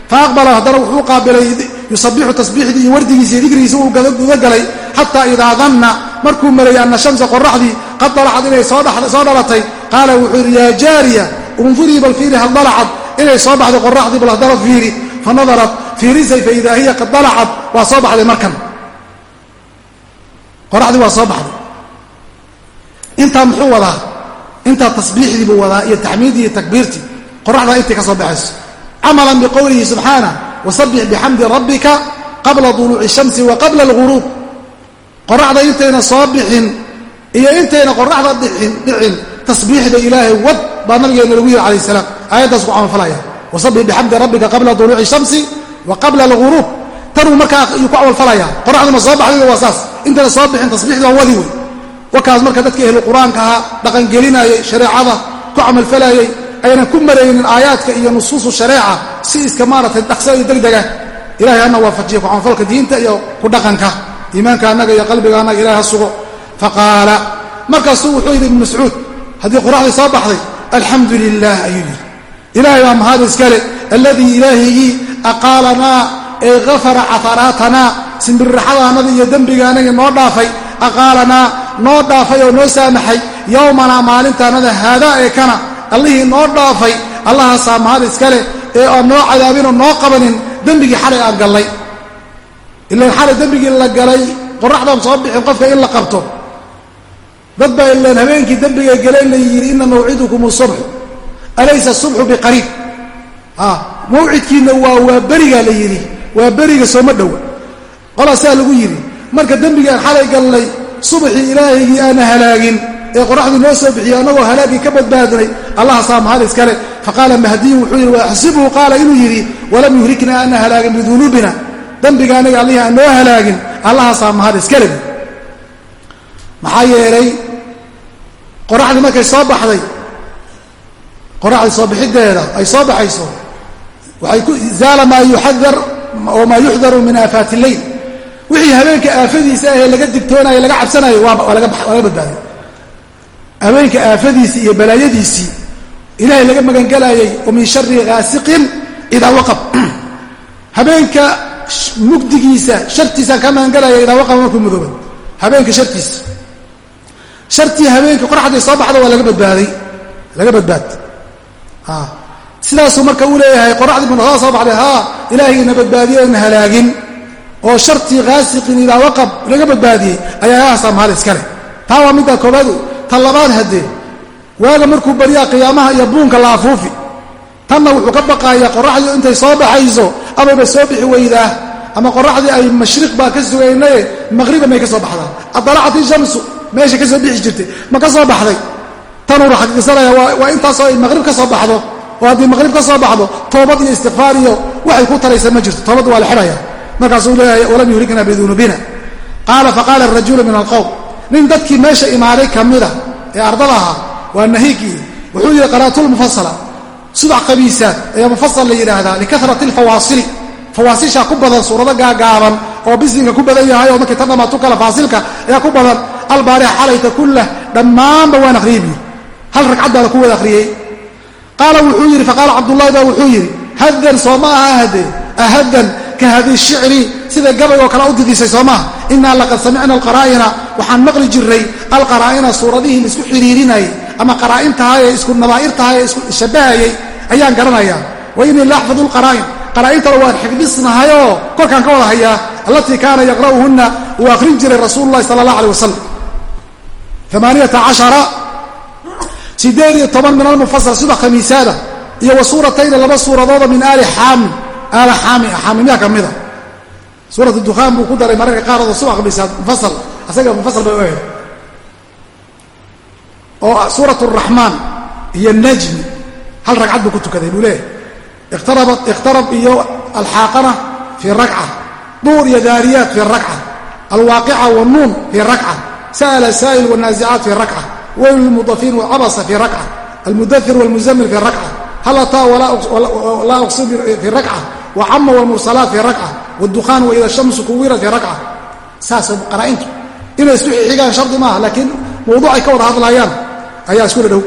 faaqbala haddana wuxuu qaabilay yusabixu tasbiixdii iyo wardigiisi iyo dikrigiisi uu gudagalay xataa idaa danna markuu maleeyey anna shamsa qoraxdii qad dalacad inay soo dhalatay qaala wuxuu yidhi yaa jaariya undurii bal fiiri hal dalacad inay soo baxday qoraxdii bal haddana fiiri fa nadarat fiirisay faidaa hiya qad intaa tasbiixdii buu wadaa iyo taxmiiddii iyo takbiirtii qoraxdaa intay ka soo baxayso. Camalan biqowlihi subxaanah wasabbix bixamdi rabbika qabla duluuci shamsi wa qabla alguruub qoraxda intayna soo bixin iyo intayna qoraxda dhicin tasbiixda ilaahay wad baa nabigeena lagu yidhi calayh salaam. Aayaddaas ku camalfalaya wasabbix bixamdi rabbika qabla duluuci shamsi wa qabla alguruub tanuu markaa wey wakaas marka dadka ehlu qur'aanka ahaa dhaqangelinayay shareecada ku camalfalayay aynan ku maraynin aayaadka iyo nusuusu shareeca si iska maaratay dhaqsa degdega. Ilahay hana waafajiya ku camalfalka diinta iyo ku dhaqanka. Iimaanka annaga iyo qalbiga annaga ilahay ha sugo. Faqaala markaasuu wuxuu yidhi ibnu mascuud haddii qoraxdii soo baxday alxamdu lilah ayuu yidhi. Ilahay baa mahad iskale. Alladii ilaahigii aqaalanaa ee gafara cafaraatanaa simbirraxadaanada iyo dembigaanagii noo dhaafay aqaalanaa noo dhaafay oo noo saamaxay yowmanaa maalintaanada haadaa ee kana allihii noo dhaafay allahaasaa mahad iskale ee aan noo cadaabinoo noo qabanin dembigii xalay aan gallay. Ilaan xalay dembigii la galay qoraxdaan soo bixin qofka in la qabto. Dad baa ilaan habeenkii dembiga galeen la yidhi ina mawcidukum subx alaysa subxu biqariib. Mawcidkiina waa waa berigaa la yidhi waa beriga sooma dhowa qolaasaa lagu yidhi marka dembigaan xalay gallay subaxii ilaahaygii aana halaagin ee qoraxdii noo soo bixiyo annagoo halaagii ka badbaadnay allahaasaa mahad iskale. Faqaala mahdiyu wuxuu yidhi waaxsibuhu qaala inuu yidhi walam yuhrikna ana halaagin bidunuubina. Dembiga anaga allihii aan noo halaagin allahaasaa mahad iskale. Maxaa yeelay qoraxdii markay soo baxday qoraxdii soo bixideeda ay soo baxayso waxay ku zaala maa yuxadar oo maa yuxdaru min aafaati illeyl wixii habeenka aafadiisa ahee laga digtoonayo laga cabsanayo waa laga badbaaday habeenka aafadiisii iyo balaayadiisii ilaahay laga magangelayay oo min shari ghaasiqin idaa waqab. Habeenka mugdigiisa shartiisaan ka magangelaya idaa waqaba markuu mudoobay habeenka shartiisa. Shartii habeenka qoraxdii soo baxda waa laga badbaaday laga badbaad. Sidaasuu marka uu leeyahay qoraxdii soo baxday haa ilaahayna badbaadiye na halaagin oo shartii haasiqin idaa waqab laga badbaadiyey ayaa ahaasaa mahad iskale taa waa midda koobaadu ta labaad haddee waaga markuu baryaa qiyaamaha iyo buunka la afuufi tanna wuxuu ka baqayaa qoraxdii intay soo baxayso amayba soo bixi weydaa ama qoraxdii ay mashriq baa ka sugaynaye maqhriba may ka soo baxdaa. Adalacati shamsu meesha ka soo bixi jirtay ma ka soo baxday. Tanuu xaqiiqsanaya waa intaasoo ay maqhrib ka soo baxdo. Oo haddii maqhrib ka soo baxdo toobad iyo istikfaar iyo waxay ku taraysa ma jirto. Toobad waa la xidhaya markaasuu leeyahay walam yuhrikna bidunuubina qaala faqaala arajulu min alqowm nin dadkii meesha imaaday ka mida ee ardada ahaa waa nahiigii. Wuxuu yidhi qaraatulmufasala subax qabiisaad ayaa mufasal la yidhaahdaa likarati alfawaasili. Fawaasishaa ku badan suurado gaagaaban oo bisinka ku badan yahay oo markay ta dhamaato kale faasilka ayaa ku badan albaarixa xalayta kullah dhammaanba waan akhriyey buu hal ragcad baana ku wada akhriyey. Qaala wuxuu yidhi faqaala cabdullahi baa wuxuu yidhi hadan soo ma aha ahade ahadan ka hadi shicri sida gabay oo kale u didisay soo maaha. Inaa laqad samicna alqaraa'ina waxaan maqli jiray alqaraa'ina suuradihii la isku xidhiirinayay ama qaraa'in tahay ee isku nabaa'ir tahay ee isku shabahayay ayaan garanayaa. Wa inii la axfadu lqaraa'in qaraa'intana waan xifdisnahayoo korkaan ka wada hayaa allatii kaana yaqra'uhunna uu akhrin jiray rasuulu llahi sala allah aleh wasalam amaaniyata cashara sideed iyo toban min almufasal sida khamiisaada aala xaami xaamimyaa ka mida? Suurat dukhaan buu ku daray mararka qaarooda suba khamiisaad mufasal asaga mufasal bay u ahayd. Oo suurat raxmaan iyo najmi hal ragcad buu ku tukaday buu leeyahy iqtarab iyo alxaaqana fii rakca duur iyo daariyaat fii rakca alwaaqica wanuun fii rakca sa'la saa'il wanaasicaat fii rakca weyl lmudafiin wacabasa fii rakca almudathir walmuzamil fii rakca hal ataa laa uqsim fii rakca wacama wlmursalaat fii rakca wdukhaan waida shamsu kuwirat fii rakca saas qaraa'intu inay isku xigaan shardi maaha laakiin mawduuc ay ka wada hadlaayaan ayaa isku dhadhow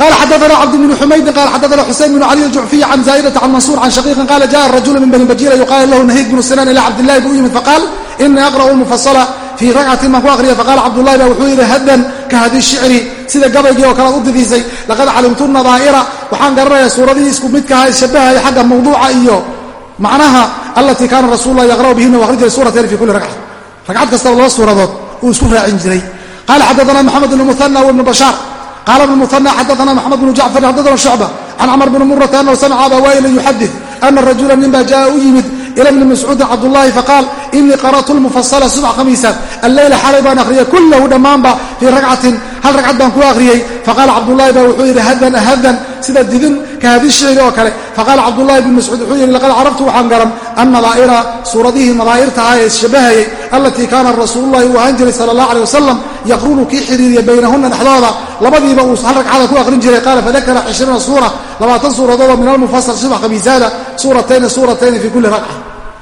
qala xadaana cabd bn xumaydin qala xadaana xuseyn bn cali jucfiy can zaa'idata can mansuur can shaqiiqin qala jaءa rajulu min bani bajira yuqaalu lahu nahiid bnu sinan ila cabdillahi buu yimid faqaal inii aqra'u lmufasala fii ragcatin baan ku aqriya. Faqaala cabdullahi ba wuxuu yidhi hadan ka hadi shicri sida gabaygii oo kalead u didiisay laqad calimtu nadaa'ira waxaan garanayaa suuradihii isku midkaha shabahaya xagga mawduuca iyo macnaha alatii kaana rasul lah yaqra'u bihina jiray suuratayn fi kulli ragca ragcad kastaba laba suuradood uu isku raacin jiray. Qala xadaana maxamed bn muhana wibnu bashaar. Qala bn muhana xadaana maxamed bnu jacfar xadaana shucba can camr bni murata anahu samica aba waa'ilin yuxadid ana rajula nin baa jaa u yimid ila bni mascuudin cabdullahi faqaal inii qara'tu lmufasala subax khamiisaad alleyla xalay baan akhriyay kullahu dhammaanba fii ragcatin hal ragcad baan ku akhriyey faqaala cabdullahi ba wuxuu yidhi hadan hadan sida didin ka hadi shicri oo kale. Faqaala cabdullahi bn mascuud wuxuu yidhi laqad caraftu waxaan garan annadaa'ira suuradihii nadaa'irtaha ee shabahayay allatii kaana rasuululahi uu ahaan jiray sala allah aleh wasalam yaqrunu kii xiriiriya baynahunna dhexdooda. Labadiiba uu hal ragcada ku akhrin jiray. Qaala fadakara cishriina suura labaatan suuradoodoo min almufasal subax khamiisaada suuratayni suuratayni fii kulli ragca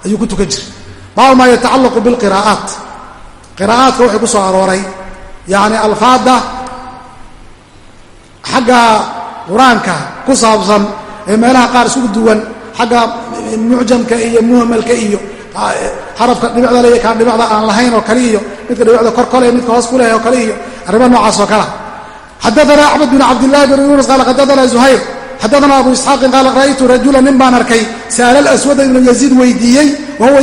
ayuu ku tukan jiray. Baabu maa yatacallaqu bilqiraa'aat qiraa'aadka waxay ku soo arooray yacni alfaadda xagga qur'aanka ku saabsan ee meelaha qaar isku duwan xagga mucjamka iyo muhmalka iyo xarafka dhibicda le kaan dhibicda aan lahayn oo kale iyo midka dhibicda kor kole midka hoos ku leh oo kale iyo arrimo noocaas oo kala xadaana axmed bin cabdillahi bin yuunus qaala xadaana zuhayr xadaana abu isxaaqin qaala ra'aytu rajula nin baan arkay sa'ala alaswada ibnu yaziid weydiiyey wahuwa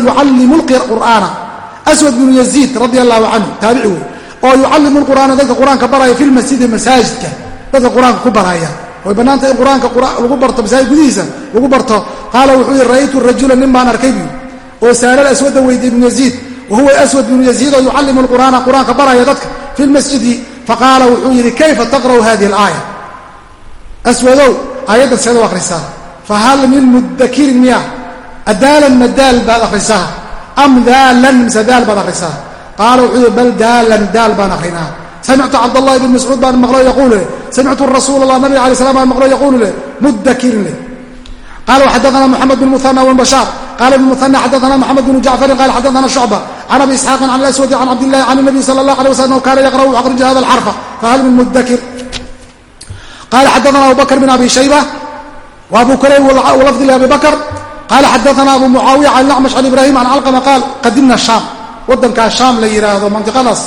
yucallimu qur'aana aswad binu yaziid radi allahu canhu taabici wey oo yucallimu lqur'aana dadka qur'aanka baraya fi lmasjidi masaajidka dadka qur'aanka ku baraya. Way bannaanta in qur'aanka lagu barto masaajid gudihiisa lagu barto. Qaala wuxuu yihi ra'aytu rajula nin baan arkay buu oo sa'ala aswada weydiiyey ibnu yaziid wahuwa aswad binu yaziid oo yucallimu lqur'aana qur'aanka baraya dadka fi lmasjidi faqaala wuxuu yidhi kayfa taqra'u hadihi alaaya? Aswadow aayaddan seed u akhrisaa. Fahal min mudakirin miya adaalan ma daal baad akhrisaa am daalan mise daal baad akhrisaa? Qaala wuxuu yidhi bal daalan daal baan akhrinaa. Samictu cabdallahi bn mascuud baan maqlo yaquulu leh. Samictu rasuul allah nabiga alay slam baan maqlo yaquulu leh. Mudakirin leh. Qala xadaana muxamed bn muhana bn bashaar qala ibn muhana xadaana moxamed bn jacfarin qala xadaana shucba. Can abi isxaaqin can aswadi can cabdillahi can nabiy sala allah alay waslam kaana yaqra'u akhrija hada alxarfa. Fahal min mudakir qala xadaana abu bakr bn abi shayba. Wa abu kurayb walafdi abi bakr qala xadaana abu mucaawiya can lacmash can ibrahim can calqama qaal qadimna shaam wadankaa shaam la yidhaahdo mantiqadaas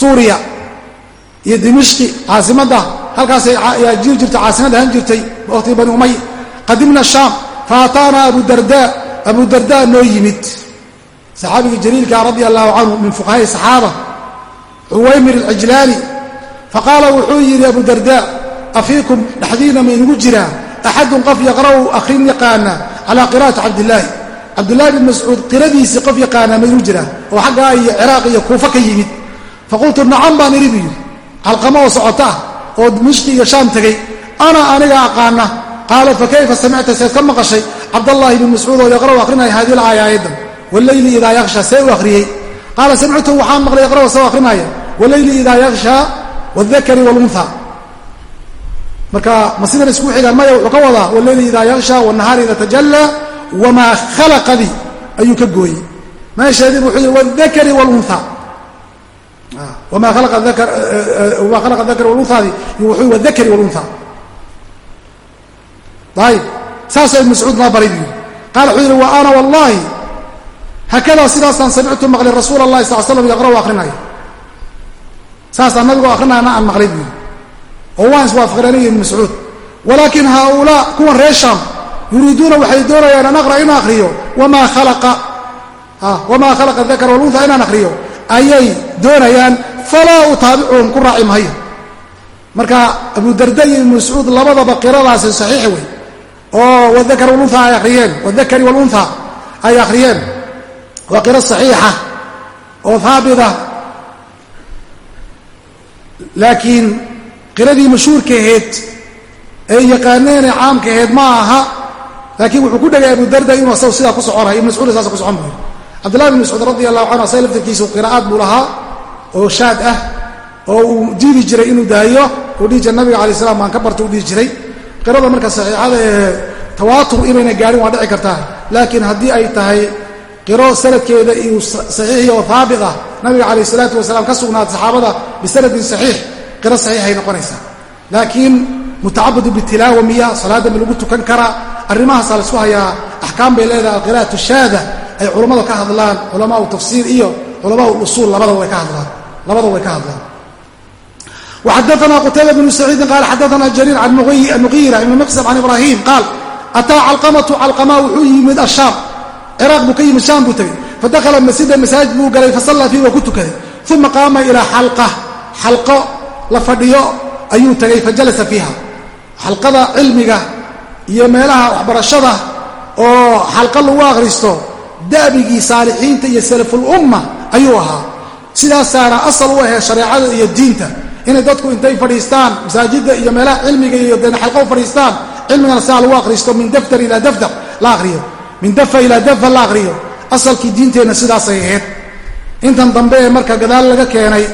suuriya iyo dimishqi caasimadda halkaas jiri jirtay caasimadda han jirtay waqti bani umay qadimna shaam faataana abudarda abu darda noo yimid saxaabigii jaliilka radia allahu canhu min fuqahaai saxaaba cuwaymir alcijlaani faqaala wuxuu yidhi abu darda afiikum dhexdiina ma inugu jiraa axadun qof yaqra'u akhrin yaqaana calaa qira'ati cabdillaahi cabdullahi bin mascuud qiradiisii qof yaqaana ma inugu jiraa oo xaggaa iyo ciraaq iyo kuufa ka yimid faqultu nacam baan idhi buu yidhi calqamo oo socota ah oo dimishqi iyo shaam tegey ana aniga aqaana qaala fakayfa samicta seed ka maqashay cabdallaahi bn mascuud oo yaqra'u akhrinaya hadihi alaaya aayaddan walleyli idaa yaksha see u akhriyey qaala samictu waxaan maqlay yaqra'u sao akhrinaya walleyli idaa wاlunha marka ma sidan isku xiga maya wuxuu ka wadaa waladii idaa yansha wanahaari idaa tajallaa wamaa khalaqadii ayuu ka gooyey. Meesheedii wuxuu yidhi wadakari wlunha ah, wamaa khalaqa dakari eh, eh, walunhaadi wuxuu wadakari walunha ayib saasoo ibn mascuud noo baray bu yidhi. Wuxuu yidhi wa ana wallahi hakadaa sidaasaan samictu maqlay rasuula allahi sal l slam yaqra u akrinaya saasaan nabigoo akrinayana aan maqlay bu oo waan iswaafaqeen aniga ibn mascuud. Walaakin haaulaa kuwan reer shaam yuriiduuna waxay doonayaan an aqra in akriyo wamaa khalaqa khalaqa dakar walunha inaan akriyo ayay doonayaan falaa utaabicuhum ku raaci mahayo marka abudarda iyo ibnu mascuud labadaba qiradaasi saxiix wey oo wadakar walunha ay akhriyeen wadakari walunha ay akhriyeen. Waa qiro saxiixa oo haabita laakiin qiradii mashhuurka ahayd ee yaqaaneenee caamka ahayd ma aha laakiin wuxuu ku dhegay abudarda inuu asagu sidaa ku soconayo ibn mascuud saasa ku socon buuri cabdullahi bn mascuud radi allahu canhu asaga laftarkiisu qiraa'aad buu lahaa oo shaad ah oo uu diidi jiray inuu daayo uu dhihi jiray nabiga alay slam baan ka barta u dhihi jiray. Qirada marka saxiixada ee tawaatur inayna gaadhin waa dhici kartaa laakiin haddii ay tahay qiro sanadkeeda iyuu saxiixiy oo haabit ah nabiga calayh isalaatu wasalaam ka sugnaada saxaabada bisanadin saxiix qiro saxiixay noqonaysaa. Laakiin mutacabadu bitilaawa miya salaada ma lagu tukan karaa arrimahaasaa la isku hayaa axkaam bay leedahay alqira'atu shaada ay culammadu ka hadlaan culamaau tafsiir iyo culamaau usuul labadaba way ka hadlaan. Labadaba way ka hadlaan. Waxadaanaa la fadhiyo ayuu tegay fajalasa fiiha. Xalqada cilmiga iyo meelaha waxbarashada oo xalqo lagu akhristo da'bigii saalixiinta iyo salafulumma ayuu ahaa. Sidaasaana asal u ahee shareecada iyo diinta. Inay dadku intay fadhiistaan masaajidda iyo meelaha cilmiga iyo dee xalqo u fadhiistaan cilmigana sidaa lagu akhristo min daftar ilaa daftar la akhriyo. Min dafa ilaa dafa la akhriyo. Asalkii diinteenna sidaasay ahayd. Intan dambe ee marka gadaal laga keenay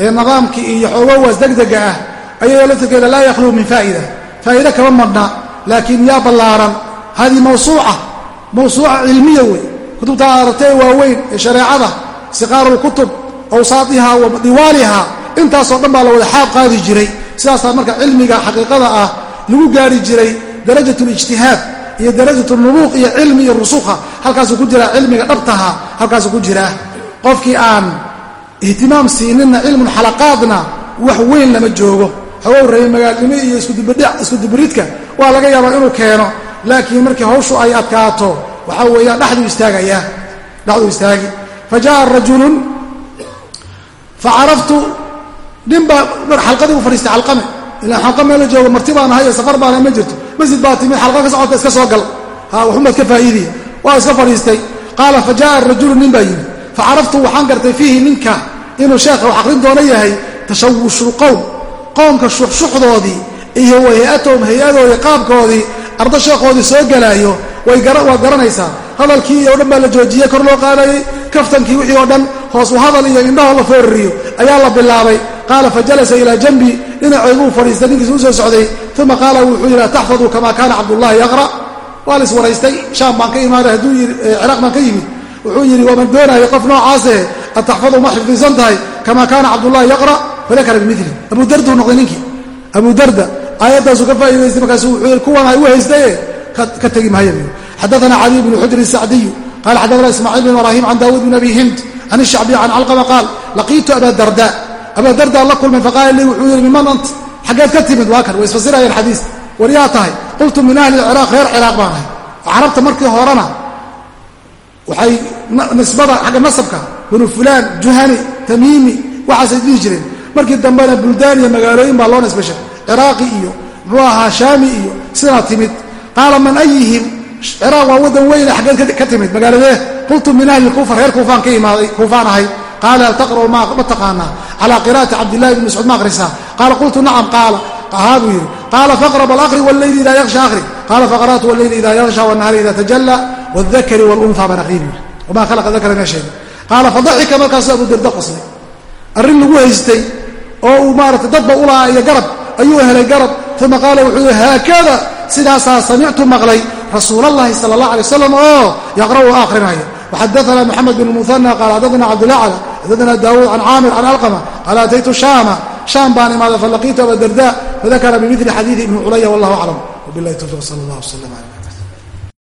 ee nidaamkii iyo xoogowaas degdega ah ayadoo laftirkeeda laa yakhluu min faa'ida faa'iide kama madhna laakiin yaa ballaaran hadihi mawsuuca mawsuuca cilmiya wey. Kutubta aragtee waaweyn ee shareecada siqaaru lkutub awsaatiha wa diwaaliha intaasoo dhan baa la wada xaab qaadi jiray. Sidaasaa marka cilmiga xaqiiqada ah lagu gaari jiray darajat lijtihaad iyo darajat nubuuq iyo cilmi iyo rusukha halkaasuu ku jiraa cilmiga dhabtaha halkaasuu ku jiraa qofkii aan ihtimaam siininna cilmun xalaqaadna wax weyn lama joogo. Hagow rabay magaalnimo iyo iskudubiridka waa laga yaabaa inuu keeno. Laakiin markii hawshu ay adkaato waxaa weeyaan dhexduu istaagaya dhexduu istaagi. Fa jaءa rajulun facaraftu ninbaa xalqadii u fadhiistay xalqame. Ilaan xalqa meela joogo marti baan ahay safar baana ma jirto. Masjid baa timid xalqa ka socota iska soo gal ha waxumaad ka faa'iidiya waa iska fadhiistay. Qaala fa jaءa rajulu nin baa inuu sheekha wax aqrin doono yahay tashawushu qowm qoomka shuxshuxdoodii iyo wa hay'atahum hay'adoodii qaabkoodii ardo sheekhoodii soo gelaayo waad garanaysaa. Hadalkii oo dhan baa la joojiyey kor loo qaadayey kaftankii wixii oo dhan hoos u hadal iyo indhahoo la foorariyo ayaa la bilaabay. Qaala fa jalasa ilaa janbi dhinaceeduu fadhiistay ninkiisa u soo socday uma qaala wuxuu yidhi ataxfadu kama kaana cabdullaahi yaqra' waa la iswaraystay shaam baan ka imaaday hadduu ciraaq baan ka yimid. Wuxuu yidhi waman doonaayo qof ad taxfadu ma xifdisan tahay kamaa kaana cabdulahi yaqra falaka bimili abudarduu noqday ninkii abudarda aayaddaasuu ka faa'idaystay markaasu wuxuu kuwan ay u haystaye ka tegi mahay xadaana cadiy bnu xujr sacdiyu qala xadaana ismaaciil bin ibraahim can daawuud bn abi hind can ishacbi can calqama qaal laqiitu aba darda aba dardaa la kulmay faqaala lii wuxuu yidhi miman ant xaggeed ka timid waa kan way isfasirayeen xadiis waryaa tahay qultu min ahli ciraaq reer ciraaq baan ahay carabta markii horena waxay nisbada xagga nasabka banu fulaan juhani tamiimi waxaasay dhihi jireen. Markii dambena buldaan iyo magaalooyin baa loo nisbashay ciraaqi iyo muxuu ahaa shaami iyo sidaa timid. Qaala man ayihim ciraaq waa wadan weyne xaggeed ka timid. Magaaladee qultu min ahli kuufa reer kuufaan ka imaaday kuufaan ahay. Qaala hal taqra'u ma taqaanaa? Calaa qira'ati cabdillahi bni mascuud ma akhrisaa qaala qultu nacam. Qaala ahaa buu yidhi. Qaala faqra bal akhri walleyli idaa yaksha akhri. Qaala faqra'tu walleyli idaa yaksha wannahari idaa tajalla wاdakari wاlunha baan akhriyi buu yidhi wamaa khalaqa dakara meesheeda qaala fadaxika markaasuu abu darda qoslay arrin lagu haystay oo uu maarata dadba ulahaa iyo garab ayuu helay garab uma qaala wuxuu yihi haakada sidaasaa samictu maqlay rasuul اllahi sala اllah alay wasalam oo yaqra'u akhrinaya. Waxadaana moxamed bn muhana qaala xadadana cabdulacla xadadana daawuud can caamir can alqama qaala ataytu shaama shaam baan imaaday falaqiitu aba darda fadakara bimili xadiidi ibni culaya wallah aclam. Wbilahi towfiq sal allah wslam alay